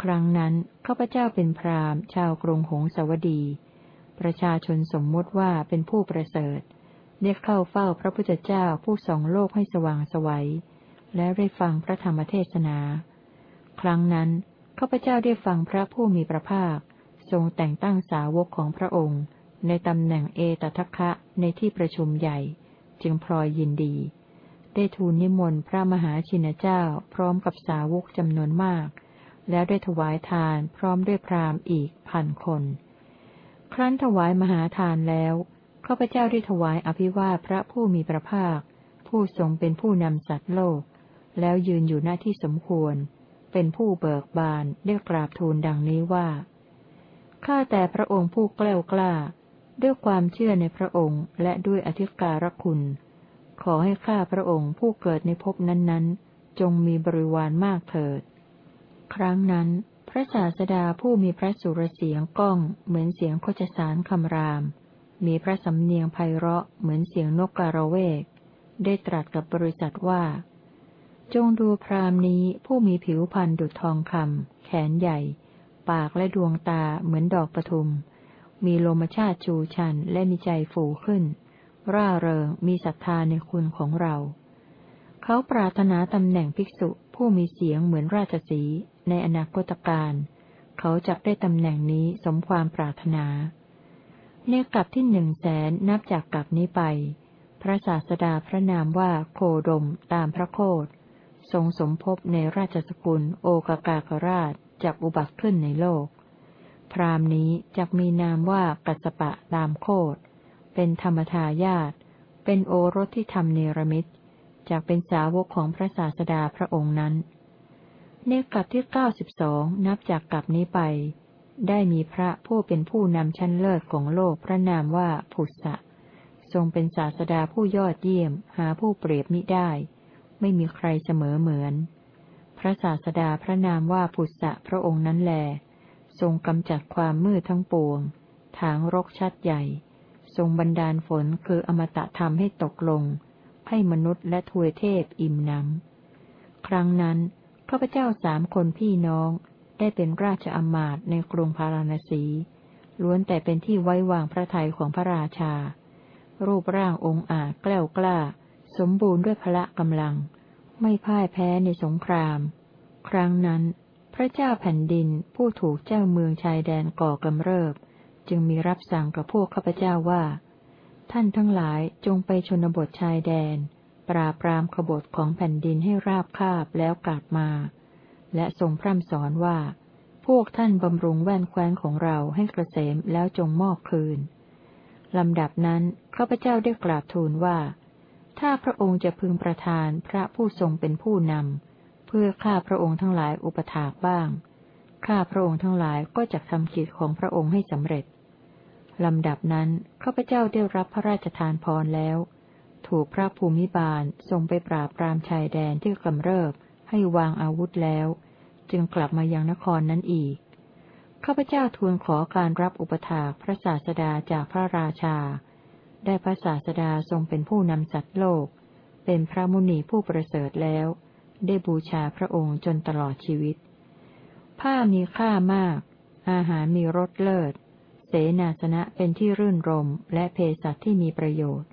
ครั้งนั้นข้าพเจ้าเป็นพราหมณ์ชาวกรุงหงสาวดี ประชาชนสมมติว่าเป็นผู้ประเสริฐเรียกเข้าเฝ้าพระพุทธเจ้าผู้ส่องโลกให้สว่างสวัย และได้ฟังพระธรรมเทศนา ครั้งนั้นข้าพเจ้าได้ฟังพระผู้มีพระภาค ทรงแต่งตั้งสาวกของพระองค์ ในตำแหน่งเอตทัคคะในที่ประชุมใหญ่ จึงพลอยยินดี ได้ทูลนิมนต์พระมหาชินเจ้าพร้อมกับสาวกจำนวนมาก แล้วได้ถวายทานพร้อมด้วยพราหมณ์อีกพันคน ครั้นถวายมหาทานแล้วข้าพเจ้าได้ถวายอภิวาพระผู้มีพระภาค ผู้ทรงเป็นผู้นำสัตว์โลก แล้วยืนอยู่หน้าที่สมควร เป็นผู้เบิกบานเรียกกราบทูลดังนี้ว่าข้าแต่พระองค์ผู้แกล้วกล้า ด้วยความเชื่อในพระองค์ และด้วยอธิการคุณ ขอให้ข้าพระองค์ผู้เกิดในภพนั้นๆ จงมีบริวารมากเถิด ครั้งนั้น พระศาสดาผู้มีพระสุรเสียงก้องเหมือนเสียงโคจสารคำราม มีพระสำเนียงไพเราะเหมือนเสียงนกกระเวก ได้ตรัสกับบริษัทว่า จงดูพรามนี้ผู้มีผิวพรรณดุจทองคำแขนใหญ่ ปากและดวงตาเหมือนดอกประทุม มีโลมชาติชูชันและมีใจฟูขึ้น ร่าเริงมีศรัทธาในคุณของเรา เขาปรารถนาตำแหน่งภิกษุผู้มีเสียงเหมือนราชสีในอนาคตการเขาจะได้ตำแหน่งนี้สมความปรารถนา ในกลับที่หนึ่งแสนนับจากกลับนี้ไป พระศาสดาพระนามว่าโคดมตามพระโคดทรงสมภพในราชสกุลโอกากากราชจากอุบัติขึ้นในโลก พรามนี้จักมีนามว่ากัสปะตามโคดเป็นธรรมทายาตเป็นโอรสที่ทำเนรมิตจากเป็นสาวกของพระศาสดาพระองค์นั้น ในกลับที่เก้าสิบสองนับจากกลับนี้ไป ได้มีพระผู้เป็นผู้นำชั้นเลิศของโลกพระนามว่าผุสะทรงเป็นศาสดาผู้ยอดเยี่ยม หาผู้เปรียบมิได้ ไม่มีใครเสมอเหมือน พระศาสดาพระนามว่าพุทธะพระองค์นั้นแล ทรงกำจัดความมืดทั้งปวง ถางรกชัดใหญ่ ทรงบันดาลฝนคืออมตะธรรมให้ตกลง ให้มนุษย์และทวยเทพอิ่มน้ำ ครั้งนั้นข้าพเจ้าสามคนพี่น้องได้เป็นราชอมาตย์ในกรุงพาราณสี ล้วนแต่เป็นที่ไว้วางพระทัยของพระราชา รูปร่างองค์อาจแกล้วกล้า สมบูรณ์ด้วยพละกำลัง ไม่พ่ายแพ้ในสงคราม ครั้งนั้น ระเจ้าแผ่นดินผู้ถูกเจ้าเมืองชายแดนก่อกำเริบ จึงมีรับสั่งกับพวกข้าพเจ้าว่า ท่านทั้งหลายจงไปชนบทชายแดน ปราบปรามขบฏของแผ่นดินให้ราบคาบแล้วกลับมา และทรงพร่ำสอนว่า พวกท่านบำรุงแว่นแคว้นของเราให้กระเสมแล้วจงมอบคืนลำดับนั้นข้าพเจ้าได้กราบทูลว่า ถ้าพระองค์จะพึงประทานพระผู้ทรงเป็นผู้นำ เพื่อข้าพระองค์ทั้งหลายอุปถากบ้าง ข้าพระองค์ทั้งหลายก็จะทำกิจของพระองค์ให้สำเร็จ ลำดับนั้นข้าพเจ้าได้รับพระราชทานพรแล้ว ถูกพระภูมิบาลทรงไปปราบปรามชายแดนที่กำเริบให้วางอาวุธแล้ว จึงกลับมายังนครนั้นอีก ข้าพเจ้าทูลขอการรับอุปถากพระศาสดาจากพระราชา ได้พระศาสดาทรงเป็นผู้นำสัตว์โลก เป็นพระมุนีผู้ประเสริฐแล้ว ได้บูชาพระองค์จนตลอดชีวิต ผ้ามีค่ามาก อาหารมีรสเลิศ เสนาสนะเป็นที่รื่นรมและเพศัตที่มีประโยชน์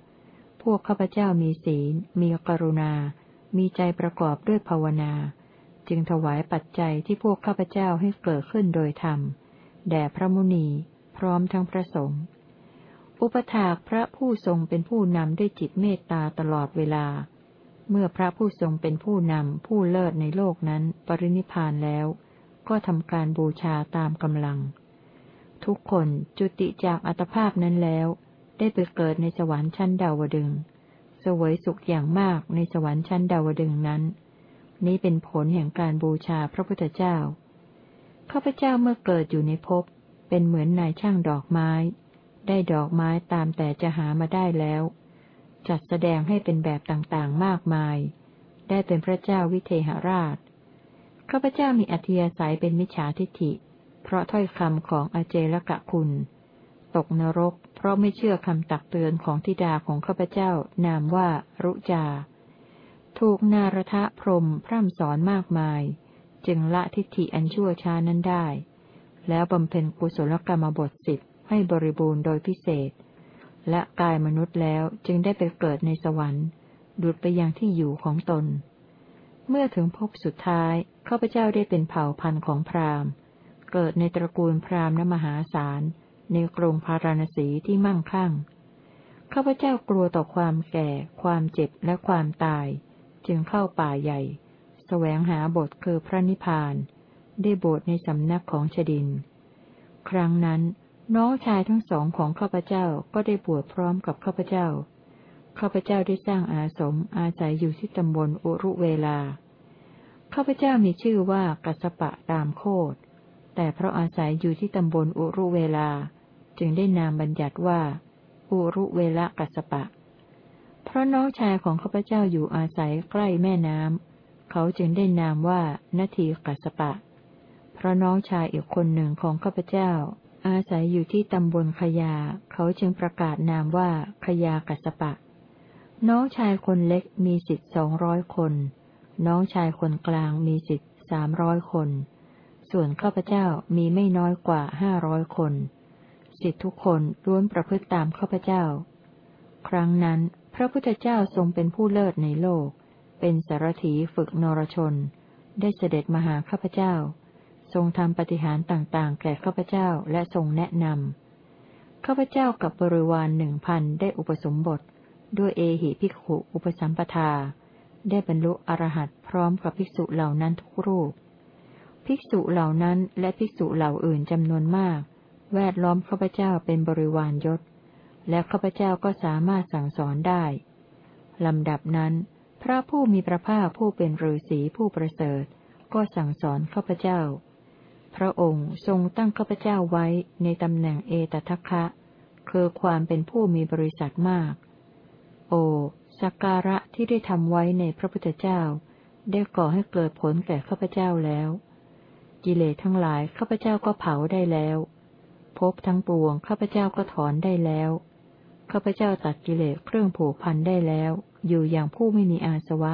พวกข้าพเจ้ามีศีล มีกรุณา มีใจประกอบด้วยภาวนา จึงถวายปัจจัยที่พวกข้าพเจ้าให้เกิดขึ้นโดยธรรม แด่พระมุนี พร้อมทั้งพระสงฆ์อุปถากพระผู้ทรงเป็นผู้นำด้วยจิตเมตตาตลอดเวลา เมื่อพระผู้ทรงเป็นผู้นำผู้เลิศในโลกนั้นปรินิพานแล้ว ก็ทำการบูชาตามกำลัง ทุกคนจุติจากอัตภาพนั้นแล้ว ได้ไปเกิดในสวรรค์ชั้นดาวดึงสวยสุขอย่างมากในสวรรค์ชั้นดาวดึงนั้น นี้เป็นผลแห่งการบูชาพระพุทธเจ้าข้าพเจ้าเมื่อเกิดอยู่ในภพเป็นเหมือนนายช่างดอกไม้ ได้ดอกไม้ตามแต่จะหามาได้แล้ว จัดแสดงให้เป็นแบบต่างๆ มากมาย ได้เป็นพระเจ้าวิเทหราช ข้าพเจ้ามีอธิยาศัยเป็นมิจฉาทิฏฐิ เพราะถ้อยคำของอเจลกะคุณ ตกนรก เพราะไม่เชื่อคำตักเตือนของทิดาของข้าพเจ้านามว่ารุจา ถูกนารทะพรมพร่ำสอนมากมาย จึงละทิฏฐิอันชั่วช้านั้นได้ แล้วบำเพ็ญกุศลกรรมบทสิบให้บริบูรณ์โดยพิเศษ และกายมนุษย์แล้วจึงได้ไปเกิดในสวรรค์ ดุดไปยังที่อยู่ของตน เมื่อถึงภพสุดท้ายข้าพเจ้าได้เป็นเผ่าพันธุ์ของพราหมณ์ เกิดในตระกูลพราหมณ์นมหาศาล ในกรุงพาราณสีที่มั่งคั่งข้าพเจ้ากลัวต่อความแก่ ความเจ็บและความตาย จึงเข้าป่าใหญ่แสวงหาบทคือพระนิพพาน ได้บทในสำนักของชดิน ครั้งนั้น น้องชายทั้งสองของข้าพเจ้าก็ได้บวชพร้อมกับข้าพเจ้า ข้าพเจ้าได้สร้างอาสมอาศัยอยู่ที่ตำบลอุรุเวลา ข้าพเจ้ามีชื่อว่ากัสปะตามโคดแต่เพราะอาศัยอยู่ที่ตำบลอุรุเวลา จึงได้นามบัญญัติว่า อุรุเวละกัสปะ เพราะน้องชายของข้าพเจ้าอยู่อาศัยใกล้แม่น้ำเขาจึงได้นามว่านาทีกัสปะ เพราะน้องชายอีกคนหนึ่งของข้าพเจ้า อาศัยอยู่ที่ตำบลขยา เขาจึงประกาศนามว่าขยากัสปะ น้องชายคนเล็กมีสิทธิ์สองร้อยคน น้องชายคนกลางมีสิทธิ์สามร้อยคน ส่วนข้าพเจ้ามีไม่น้อยกว่าห้าร้อยคน สิทธิทุกคนล้วนประพฤติตามข้าพเจ้า ครั้งนั้น พระพุทธเจ้าทรงเป็นผู้เลิศในโลก เป็นสารถีฝึกนรชน ได้เสด็จมาหาข้าพเจ้า ทรงทำปฏิหารต่างๆ แก่ข้าพเจ้าและทรงแนะนำข้าพเจ้ากับบริวารหนึ่งพันได้อุปสมบท ด้วยเอหิภิกขุอุปสัมปทา ได้บรรลุอรหัตพร้อมกับภิกษุเหล่านั้นทุกรูป ภิกษุเหล่านั้นและภิกษุเหล่าอื่นจำนวนมาก แวดล้อมข้าพเจ้าเป็นบริวารยศ และข้าพเจ้าก็สามารถสั่งสอนได้ลำดับนั้น พระผู้มีพระภาคผู้เป็นฤาษีผู้ประเสริฐ ก็สั่งสอนข้าพเจ้า พระองค์ทรงตั้งข้าพเจ้าไว้ในตำแหน่งเอตทัคคะ คือความเป็นผู้มีบริษัทมาก โอ สักการะที่ได้ทำไว้ในพระพุทธเจ้า ได้ก่อให้เกิดผลแก่ข้าพเจ้าแล้ว กิเลสทั้งหลายข้าพเจ้าก็เผาได้แล้วพบทั้งปวงข้าพเจ้าก็ถอนได้แล้วข้าพเจ้าตัดกิเลสเครื่องผูกพันได้แล้ว อยู่อย่างผู้ไม่มีอาสวะ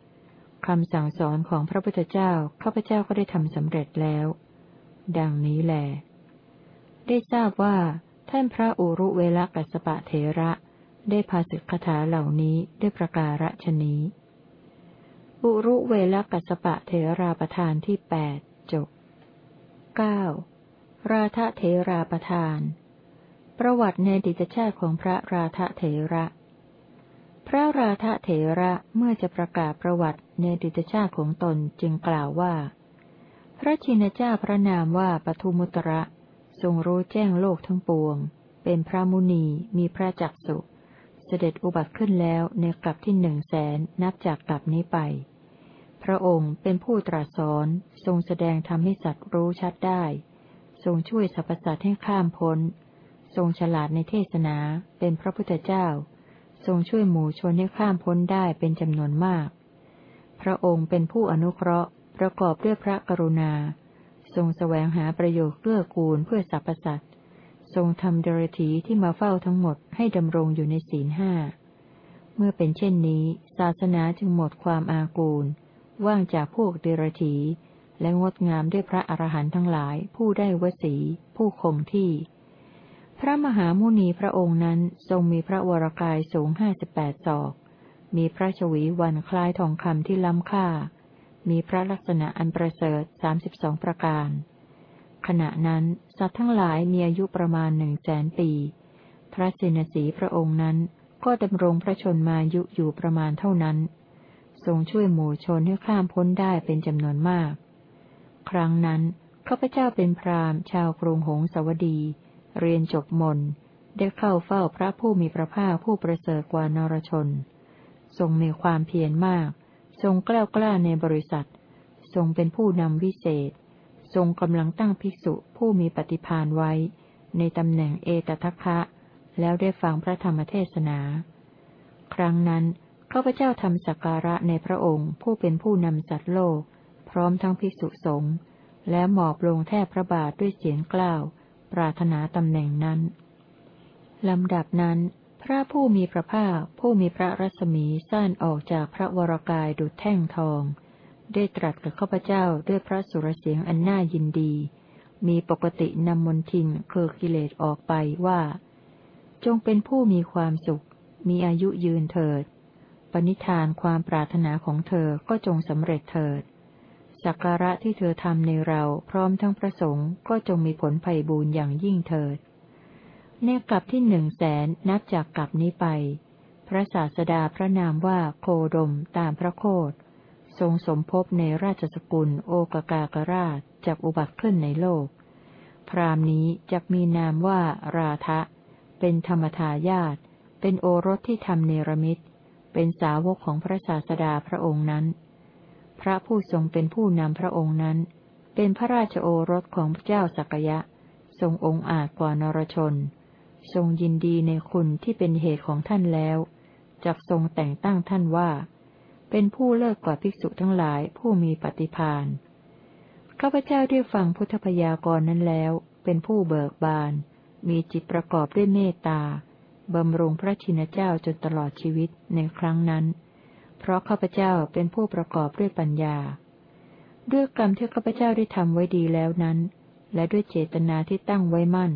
คำสั่งสอนของพระพุทธเจ้าข้าพเจ้าก็ได้ทำสำเร็จแล้ว ดังนี้แหลได้ทราบว่า ท่านพระอุรุเวลกัสปะเทระ ได้พาสิกขาเหล่านี้ด้วยประการฉนี้ อุรุเวลกัสปะเทราประธานที่แปดจบเก้าราธเทราประธาน ประวัติในดิจชาติของพระราธเถระ พระราธเถระเมื่อจะประกาศประวัติในดิจชาติของตนจึงกล่าวว่า พระชินเจ้าพระนามว่าปทุมุตระทรงรู้แจ้งโลกทั้งปวง เป็นพระมุนีมีพระจักสุเสด็จอุบัติขึ้นแล้วในกลับที่หนึ่งแสนนับจากกลับนี้ไป พระองค์เป็นผู้ตรัสสอนทรงแสดงทำให้สัตว์รู้ชัดได้ ทรงช่วยสรรพสัตว์ให้ข้ามพ้น ทรงฉลาดในเทศนาเป็นพระพุทธเจ้า ทรงช่วยหมู่ชนให้ข้ามพ้นได้เป็นจำนวนมาก พระองค์เป็นผู้อนุเคราะห์ ประกอบด้วยพระกรุณา ทรงแสวงหาประโยชน์เพื่อกูลเพื่อสรรพสัตว์ทรงทำเดรธีที่มาเฝ้าทั้งหมดให้ดำรงอยู่ในศีลห้า เมื่อเป็นเช่นนี้ ศาสนาจึงหมดความอากูล ว่างจากพวกเดรธีและงดงามด้วยพระอรหันต์ทั้งหลายผู้ได้วสี ผู้คงที่ พระมหามุนีพระองค์นั้นทรงมีพระวรกายสูงห้าสิบแปดศอก มีพระชวีวันคล้ายทองคำที่ล้ำค่า มีพระลักษณะอันประเสริฐสามสิบสองประการ ขณะนั้นสัตว์ทั้งหลายมีอายุประมาณหนึ่งแสนปี พระสินสีพระองค์นั้นก็ดำรงพระชนมายุอยู่ประมาณเท่านั้น ทรงช่วยหมู่ชนให้ข้ามพ้นได้เป็นจำนวนมาก ครั้งนั้นข้าพเจ้าเป็นพราหมณ์ชาวกรุงหงสาวดี เรียนจบมน ได้เข้าเฝ้าพระผู้มีพระภาคผู้ประเสริฐกว่านรชน ทรงมีความเพียรมาก ทรงกล้ากล้าในบริษัท ทรงเป็นผู้นำวิเศษ ทรงกำลังตั้งภิกษุผู้มีปฏิพานไว้ ในตำแหน่งเอตทัคคะ แล้วได้ฟังพระธรรมเทศนา ครั้งนั้นข้าพเจ้าทำสักการะในพระองค์ ผู้เป็นผู้นำสัตว์โลก พร้อมทั้งภิกษุสงฆ์แล้วหมอบลงแทบพระบาทด้วยเสียงกล้าว ปรารถนาตำแหน่งนั้น ลำดับนั้น พระผู้มีพระภาคผู้มีพระรัศมีสั้นออกจากพระวรกายดุจแท่งทอง ได้ตรัสกับข้าพเจ้าด้วยพระสุรเสียงอันน่ายินดี มีปกตินำมนทินคือกิเลสออกไปว่า จงเป็นผู้มีความสุข มีอายุยืนเถิด ปณิธานความปรารถนาของเธอก็จงสำเร็จเถิด สักการะที่เธอทำในเราพร้อมทั้งพระสงฆ์ก็จงมีผลไพ่บูรอย่างยิ่งเถิด ในกลับที่หนึ่งแสนนับจากกลับนี้ไป พระศาสดาพระนามว่าโคดมตามพระโคดทรงสมภพในราชสกุลโอกากากราชจากอุบัติขึ้นในโลก พรามนี้จะมีนามว่าราทะ เป็นธรรมทายาตเป็นโอรสที่ทำเนรมิต เป็นสาวกของพระศาสดาพระองค์นั้น พระผู้ทรงเป็นผู้นำพระองค์นั้น เป็นพระราชโอรสของพระเจ้าสักยะ ทรงองค์อาจกว่านรชน ทรงยินดีในคุณที่เป็นเหตุของท่านแล้วจักทรงแต่งตั้งท่านว่า เป็นผู้เลิกกว่าภิกษุทั้งหลายผู้มีปฏิพานข้าพเจ้าได้ฟังพุทธพยากรณ์นั้นแล้ว เป็นผู้เบิกบาน มีจิตประกอบด้วยเมตตาบำรุงพระชินเจ้าจนตลอดชีวิตในครั้งนั้น เพราะข้าพเจ้าเป็นผู้ประกอบด้วยปัญญา ด้วยกรรมที่ข้าพเจ้าได้ทำไว้ดีแล้วนั้น และด้วยเจตนาที่ตั้งไว้มั่น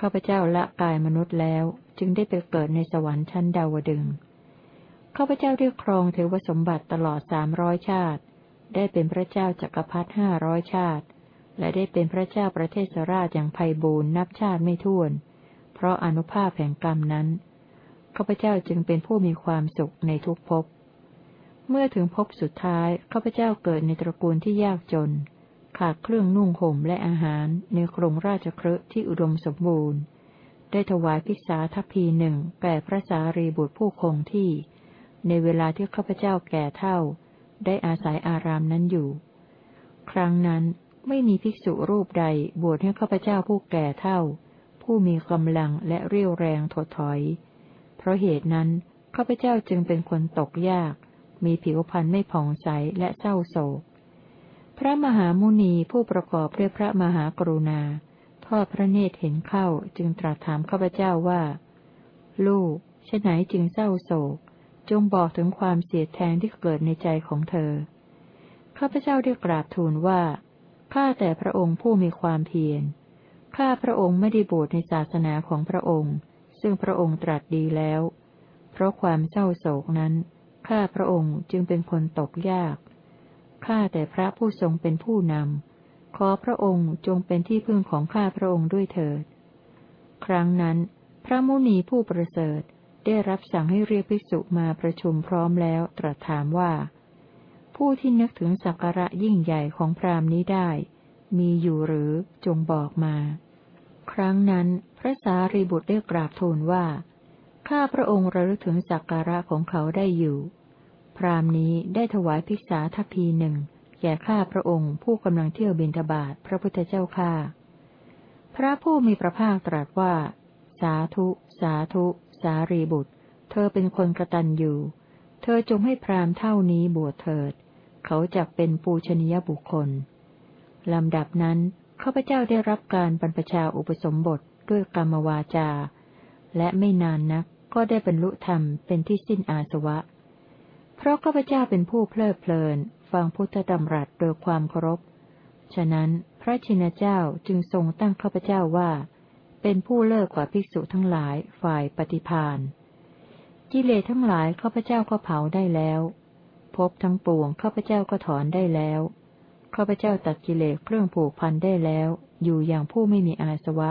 ข้าพเจ้าละกายมนุษย์แล้วจึงได้ไปเกิดในสวรรค์ชั้นดาวดึงข้าพเจ้าได้ครองเทวสมบัติตลอดสามร้อยชาติ ได้เป็นพระเจ้าจักรพรรดิห้าร้อยชาติ และได้เป็นพระเจ้าประเทศสราชอย่างไพบูรณ์นับชาติไม่ถ้วน เพราะอนุภาพแห่งกรรมนั้น ข้าพเจ้าจึงเป็นผู้มีความสุขในทุกภพ เมื่อถึงพบสุดท้ายข้าพเจ้าเกิดในตระกูลที่ยากจน ขาดเครื่องนุ่งห่มและอาหารในกรงราชครที่อุดมสมบูรณ์ ได้ถวายภิกษาทัพพีหนึ่งแก่พระสารีบุตรผู้คงที่ ในเวลาที่ข้าพเจ้าแก่เท่า ได้อาศัยอารามนั้นอยู่ ครั้งนั้นไม่มีภิกษุรูปใดบวชให้ข้าพเจ้าผู้แก่เท่า ผู้มีกำลังและเรี่ยวแรงถดถอย เพราะเหตุนั้นข้าพเจ้าจึงเป็นคนตกยาก มีผิวพรรณไม่ผ่องใสและเศร้าโศก พระมหามุนีผู้ประกอบด้วยพระมหากรุณา ทอดพระเนตรเห็นเข้าจึงตรัสถามข้าพเจ้าว่า ลูกฉไหนจึงเศร้าโศก จงบอกถึงความเสียแทงที่เกิดในใจของเธอ ข้าพเจ้าได้กราบทูลว่า ข้าแต่พระองค์ผู้มีความเพียร ข้าพระองค์ไม่ได้บวชในศาสนาของพระองค์ ซึ่งพระองค์ตรัสดีแล้ว เพราะความเศร้าโศกนั้น ข้าพระองค์จึงเป็นคนตกยาก ข้าแต่พระผู้ทรงเป็นผู้นำ ขอพระองค์จงเป็นที่พึ่งของข้าพระองค์ด้วยเถิด ครั้งนั้น พระมุนีผู้ประเสริฐได้รับสั่งให้เรียกภิกษุมาประชุมพร้อมแล้วตรัสถามว่า ผู้ที่นึกถึงสักการะยิ่งใหญ่ของพรามนี้ได้ มีอยู่หรือจงบอกมา ครั้งนั้น พระสารีบุตรได้กราบทูลว่า ข้าพระองค์ระลึกถึงสักการะของเขาได้อยู่ พรามนี้ได้ถวายภิกษาทัพพีหนึ่งแก่ข้าพระองค์ผู้กำลังเที่ยวบินทบาทพระพุทธเจ้าข้าพระผู้มีพระภาคตรัสว่า สาธุ สาธุ สารีบุตร เธอเป็นคนกระตันอยู่ เธอจงให้พรามเท่านี้บวชเถิด เขาจักเป็นปูชนียบุคคลลำดับนั้นข้าพเจ้าได้รับการบรรพชาอุปสมบทด้วยกรรมวาจา และไม่นานนักก็ได้บรรลุธรรมเป็นที่สิ้นอาสวะ เพราะข้าพเจ้าเป็นผู้เพลิดเพลิน ฟังพุทธดำรัสโดยความเคารพ ฉะนั้นพระชินเจ้าจึงทรงตั้งข้าพเจ้าว่า เป็นผู้เลิกกว่าภิกษุทั้งหลายฝ่ายปฏิพานกิเลสทั้งหลายข้าพเจ้าก็เผาได้แล้วพบทั้งปวงข้าพเจ้าก็ถอนได้แล้วข้าพเจ้าตัดกิเลสเครื่องผูกพันได้แล้ว อยู่อย่างผู้ไม่มีอาสวะ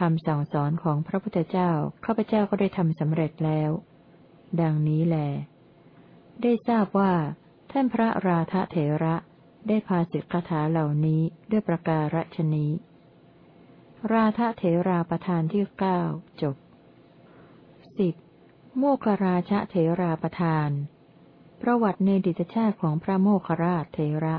คำสั่งสอนของพระพุทธเจ้าข้าพเจ้าก็ได้ทำสำเร็จแล้ว ดังนี้แล ได้ทราบว่า ท่านพระราธเถระได้พาสิทธคาถาเหล่านี้ด้วยประการฉนี้ ราธเถราประธานที่เก้าจบสิบโมคราชเถราประทาน ประวัติในดิตชาติของพระโมคราชเถระ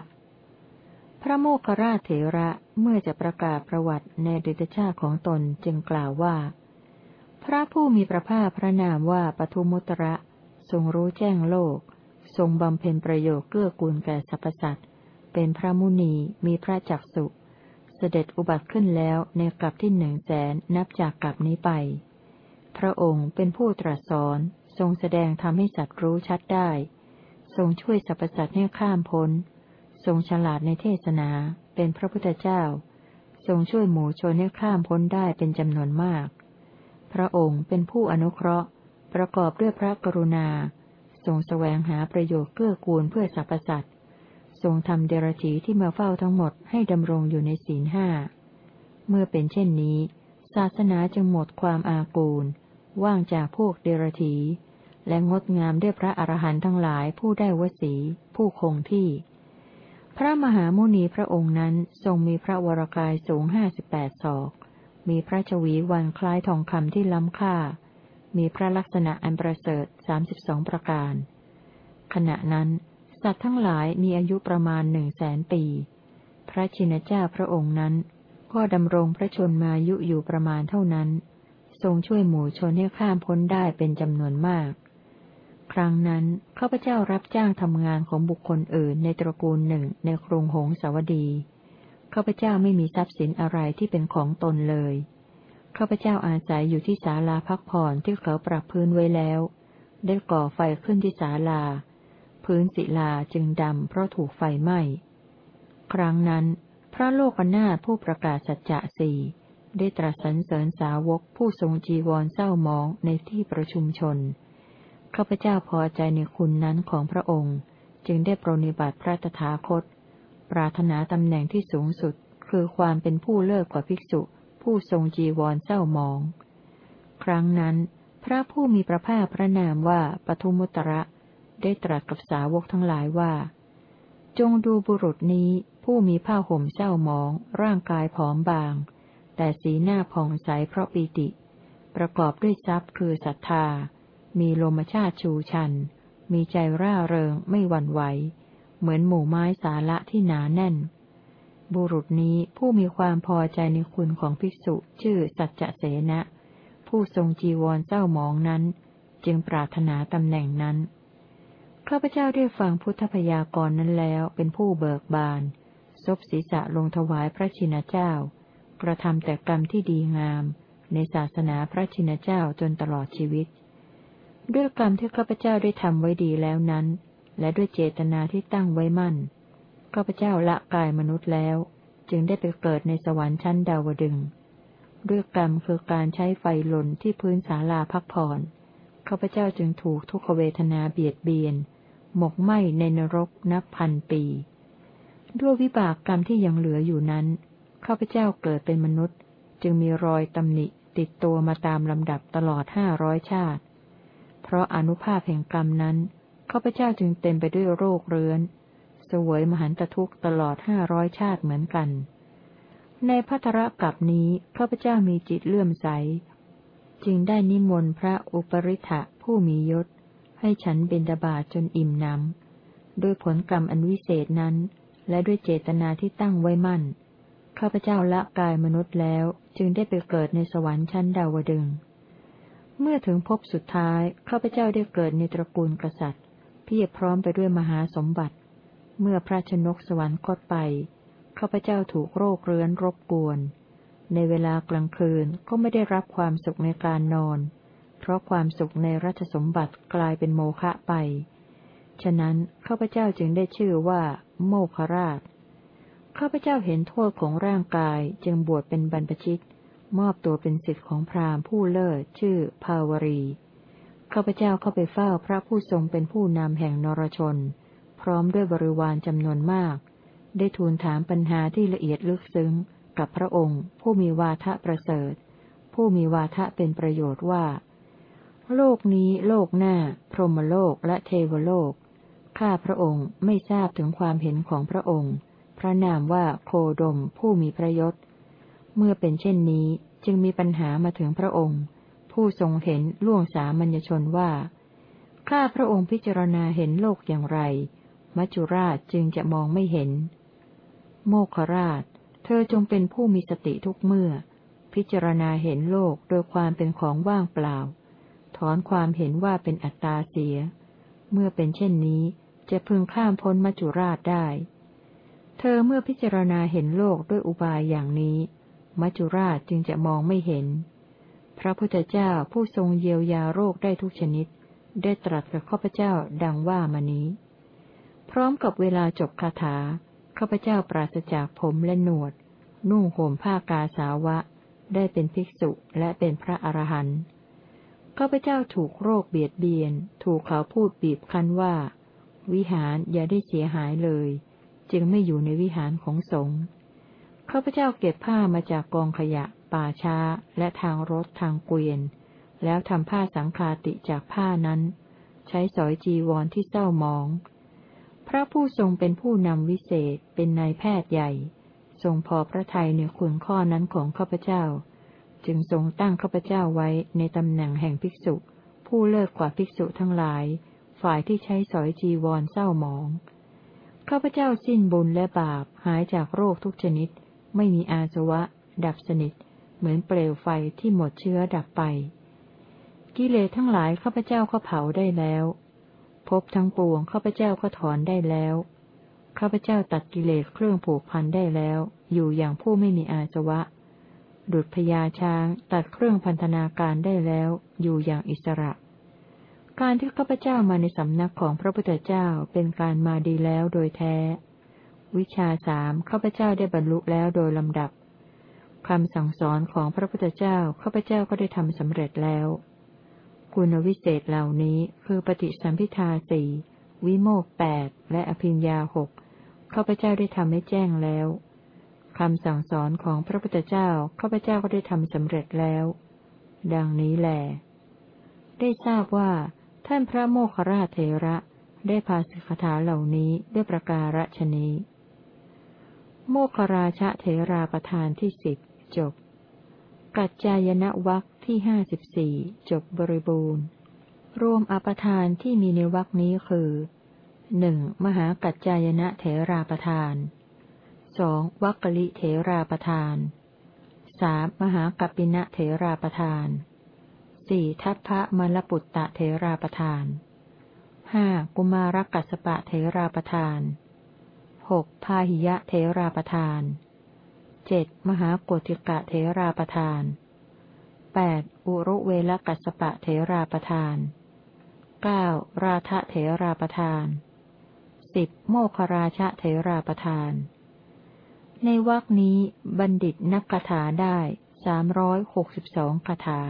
พระโมคคราชเถระเมื่อจะประกาศประวัติในดิตชาติของตนจึงกล่าวว่า พระผู้มีพระภาคพระนามว่าปทุมุตระทรงรู้แจ้งโลก ทรงบำเพ็ญประโยชน์เกื้อกูลแก่สรรพสัตว์เป็นพระมุนีมีพระจักสุเสด็จอุบัติขึ้นแล้วในกลับที่หนึ่งแสนนับจากกลับนี้ไป พระองค์เป็นผู้ตรัสสอนทรงแสดงทำให้สัตว์รู้ชัดได้ ทรงช่วยสรรพสัตว์ให้ข้ามพ้น ทรงฉลาดในเทศนา เป็นพระพุทธเจ้า ทรงช่วยหมู่ชนให้ข้ามพ้นได้เป็นจำนวนมาก พระองค์เป็นผู้อนุเคราะห์ ประกอบด้วยพระกรุณา ทรงแสวงหาประโยชน์เกื้อกูลเพื่อสรรพสัตว์ทรงทำเดรธีที่มาเฝ้าทั้งหมดให้ดำรงอยู่ในศีลห้า เมื่อเป็นเช่นนี้ ศาสนาจึงหมดความอากูล ว่างจากพวกเดรธีและงดงามด้วยพระอรหันต์ทั้งหลายผู้ได้วสี ผู้คงที่ พระมหามุนีพระองค์นั้นทรงมีพระวรกายสูงห้าสิบแปดศอก มีพระชวีวันคล้ายทองคำที่ล้ำค่า มีพระลักษณะอันประเสริฐสามสิบสองประการ ขณะนั้น สัตว์ทั้งหลายมีอายุประมาณหนึ่งแสนปี พระชินเจ้าพระองค์นั้น ก็ดำรงพระชนมายุอยู่ประมาณเท่านั้น ทรงช่วยหมู่ชนให้ข้ามพ้นได้เป็นจำนวนมาก ครั้งนั้นข้าพเจ้ารับจ้างทำงานของบุคคลอื่นในตระกูลหนึ่งในกรุงหงสาวดีข้าพเจ้าไม่มีทรัพย์สินอะไรที่เป็นของตนเลยข้าพเจ้าอาศัยอยู่ที่ศาลาพักผ่อนที่เขาปรับพื้นไว้แล้ว ได้ก่อไฟขึ้นที่ศาลา พื้นศิลาจึงดำเพราะถูกไฟไหม้ ครั้งนั้น พระโลกนาถผู้ประกาศสัจจะสี่ได้ตรัสสรรเสริญสาวกผู้ทรงจีวรเศร้ามองในที่ประชุมชน ข้าพเจ้าพอใจในคุณนั้นของพระองค์ จึงได้ปรนิบัติพระตถาคต ปรารถนาตำแหน่งที่สูงสุด คือความเป็นผู้เลิศกว่าภิกษุ ผู้ทรงจีวรเศร้ามอง ครั้งนั้น พระผู้มีพระภาคพระนามว่าปทุมุตระ ได้ตรัสกับสาวกทั้งหลายว่า จงดูบุรุษนี้ผู้มีผ้าห่มเศร้ามอง ร่างกายผอมบาง แต่สีหน้าผ่องใสเพราะปีติ ประกอบด้วยทรัพย์คือศรัทธา มีโลมชาติชูชัน มีใจร่าเริงไม่หวั่นไหว เหมือนหมู่ไม้สาละที่หนาแน่น บุรุษนี้ผู้มีความพอใจในคุณของภิกษุชื่อสัจจะเสนะ ผู้ทรงจีวรเจ้าหมองนั้น จึงปรารถนาตำแหน่งนั้น ข้าพเจ้าได้ฟังพุทธพยากรณ์นั้นแล้วเป็นผู้เบิกบาน ซบศีรษะลงถวายพระชินเจ้า กระทำแต่กรรมที่ดีงาม ในศาสนาพระชินเจ้าจนตลอดชีวิต ด้วยกรรมที่ข้าพเจ้าได้ทำไว้ดีแล้วนั้น และด้วยเจตนาที่ตั้งไว้มั่นข้าพเจ้าละกายมนุษย์แล้ว จึงได้ไปเกิดในสวรรค์ชั้นดาวดึงด้วยกรรมคือการใช้ไฟหล่นที่พื้นศาลาพักผ่อนข้าพเจ้าจึงถูกทุกขเวทนาเบียดเบียน หมกไหมในนรกนับพันปี ด้วยวิบากกรรมที่ยังเหลืออยู่นั้นข้าพเจ้าเกิดเป็นมนุษย์ จึงมีรอยตำหนิติดตัวมาตามลำดับตลอดห้าร้อยชาติ ราะอนุภาพแห่งกรรมนั้นข้าพเจ้าจึงเต็มไปด้วยโรคเรื้อนสวยมหันตทุกข์ตลอดห้าร้อยชาติเหมือนกัน ในพัทระกับนี้ข้าพเจ้ามีจิตเลื่อมใส จึงได้นิมนต์พระอุปริทะผู้มียศ ให้ฉันเบญดาบาจนอิ่มน้ำด้วยผลกรรมอันวิเศษนั้น และด้วยเจตนาที่ตั้งไว้มั่น ข้าพเจ้าละกายมนุษย์แล้วจึงได้ไปเกิดในสวรรค์ชั้นดาวดึง เมื่อถึงพบสุดท้ายข้าพเจ้าได้เกิดในตระกูลกษัตริย์เพียบพร้อมไปด้วยมหาสมบัติ เมื่อพระชนกสวรรคตไปข้าพเจ้าถูกโรคเรื้อนรบกวน ในเวลากลางคืนก็ไม่ได้รับความสุขในการนอน เพราะความสุขในรัชสมบัติกลายเป็นโมฆะไป ฉะนั้นข้าพเจ้าจึงได้ชื่อว่า โมคราชข้าพเจ้าเห็นโทษของร่างกายจึงบวชเป็นบรรพชิต มอบตัวเป็นสิทธิ์ของพราหมณ์ผู้เลิศชื่อ ภาวรีข้าพเจ้าเข้าไปเฝ้าพระผู้ทรงเป็นผู้นำแห่งนรชน พร้อมด้วยบริวารจำนวนมาก ได้ทูลถามปัญหาที่ละเอียดลึกซึ้ง กับพระองค์ ผู้มีวาทะประเสริฐ ผู้มีวาทะเป็นประโยชน์ว่า โลกนี้โลกหน้า พรหมโลกและเทวโลก ข้าพระองค์ไม่ทราบถึงความเห็นของพระองค์ พระนามว่าโคดมผู้มีพระยศ เมื่อเป็นเช่นนี้จึงมีปัญหามาถึงพระองค์ ผู้ทรงเห็นล่วงสามัญชนว่า ข้าพระองค์พิจารณาเห็นโลกอย่างไร มัจจุราชจึงจะมองไม่เห็น โมคราช เธอจงเป็นผู้มีสติทุกเมื่อ พิจารณาเห็นโลกโดยความเป็นของว่างเปล่า ถอนความเห็นว่าเป็นอัตตาเสีย เมื่อเป็นเช่นนี้จะพึงข้ามพ้นมัจจุราชได้ เธอเมื่อพิจารณาเห็นโลกด้วยอุบายอย่างนี้ มัจจุราชจึงจะมองไม่เห็น พระพุทธเจ้าผู้ทรงเยียวยาโรคได้ทุกชนิด ได้ตรัสกับข้าพเจ้าดังว่ามานี้ พร้อมกับเวลาจบคาถาข้าพเจ้าปราศจากผมและหนวด นุ่งห่มผ้ากาสาวะ ได้เป็นภิกษุและเป็นพระอรหันต์ข้าพเจ้าถูกโรคเบียดเบียน ถูกเขาพูดบีบคั้นว่า วิหารอย่าได้เสียหายเลย จึงไม่อยู่ในวิหารของสงฆ์ ข้าพเจ้าเก็บผ้ามาจากกองขยะ ป่าช้า และทางรถทางเกวียน แล้วทำผ้าสังคาติจากผ้านั้น ใช้สอยจีวรที่เศร้ามอง พระผู้ทรงเป็นผู้นำวิเศษเป็นนายแพทย์ใหญ่ ทรงพอพระทัยในคุณข้อนั้นของข้าพเจ้า จึงทรงตั้งข้าพเจ้าไว้ในตำแหน่งแห่งภิกษุ ผู้เลิศกว่าภิกษุทั้งหลาย ฝ่ายที่ใช้สอยจีวรเศร้ามองข้าพเจ้าสิ้นบุญและบาปหายจากโรคทุกชนิด ไม่มีอาสวะ ดับสนิท เหมือนเปลวไฟที่หมดเชื้อดับไป กิเลสทั้งหลายข้าพเจ้าก็เผาได้แล้วภพทั้งปวงข้าพเจ้าก็ถอนได้แล้วข้าพเจ้าตัดกิเลสเครื่องผูกพันได้แล้ว อยู่อย่างผู้ไม่มีอาสวะ ดุจพญาช้างตัดเครื่องพันธนาการได้แล้ว อยู่อย่างอิสระ การที่ข้าพเจ้ามาในสำนักของพระพุทธเจ้าเป็นการมาดีแล้วโดยแท้ วิชาสามข้าพเจ้าได้บรรลุแล้วโดยลำดับคำสั่งสอนของพระพุทธเจ้าข้าพเจ้าก็ได้ทำสำเร็จแล้ว คุณวิเศษเหล่านี้คือปฏิสัมพิทาสี่วิโมกแปดและอภิญญาหกข้าพเจ้าได้ทำให้แจ้งแล้วคำสั่งสอนของพระพุทธเจ้าข้าพเจ้าก็ได้ทำสำเร็จแล้ว ดังนี้แหลได้ทราบว่า ท่านพระโมคคราชเทระได้พาสิกขาเหล่านี้ด้วยประการฉนี้ โมคราชเทราประธานที่สิบจบ กัจจายนวักที่ห้าสิบสี่จบบริบูรณ์ รวมอปทานที่มีในวักนี้คือหนึ่งมหากัจจายนะเถราประธานสองวัคกลิเถราประธานสามมหากัปปินะเถราประธานสี่ทัพพระมลปุตตะเถราประธานห้ากุมารกัสปะเถราประธาน หกพาหิยะเถราประธานเจ็ดมหากติกะเถราประธานแปดอุรุเวลกัสปะเถราประธานเก้าราทะเถราประธานสิบโมคราชะเถราประธาน ในวรกนี้บัณฑิตนักคาถาได้สามร้อยหกสิบสองคาถา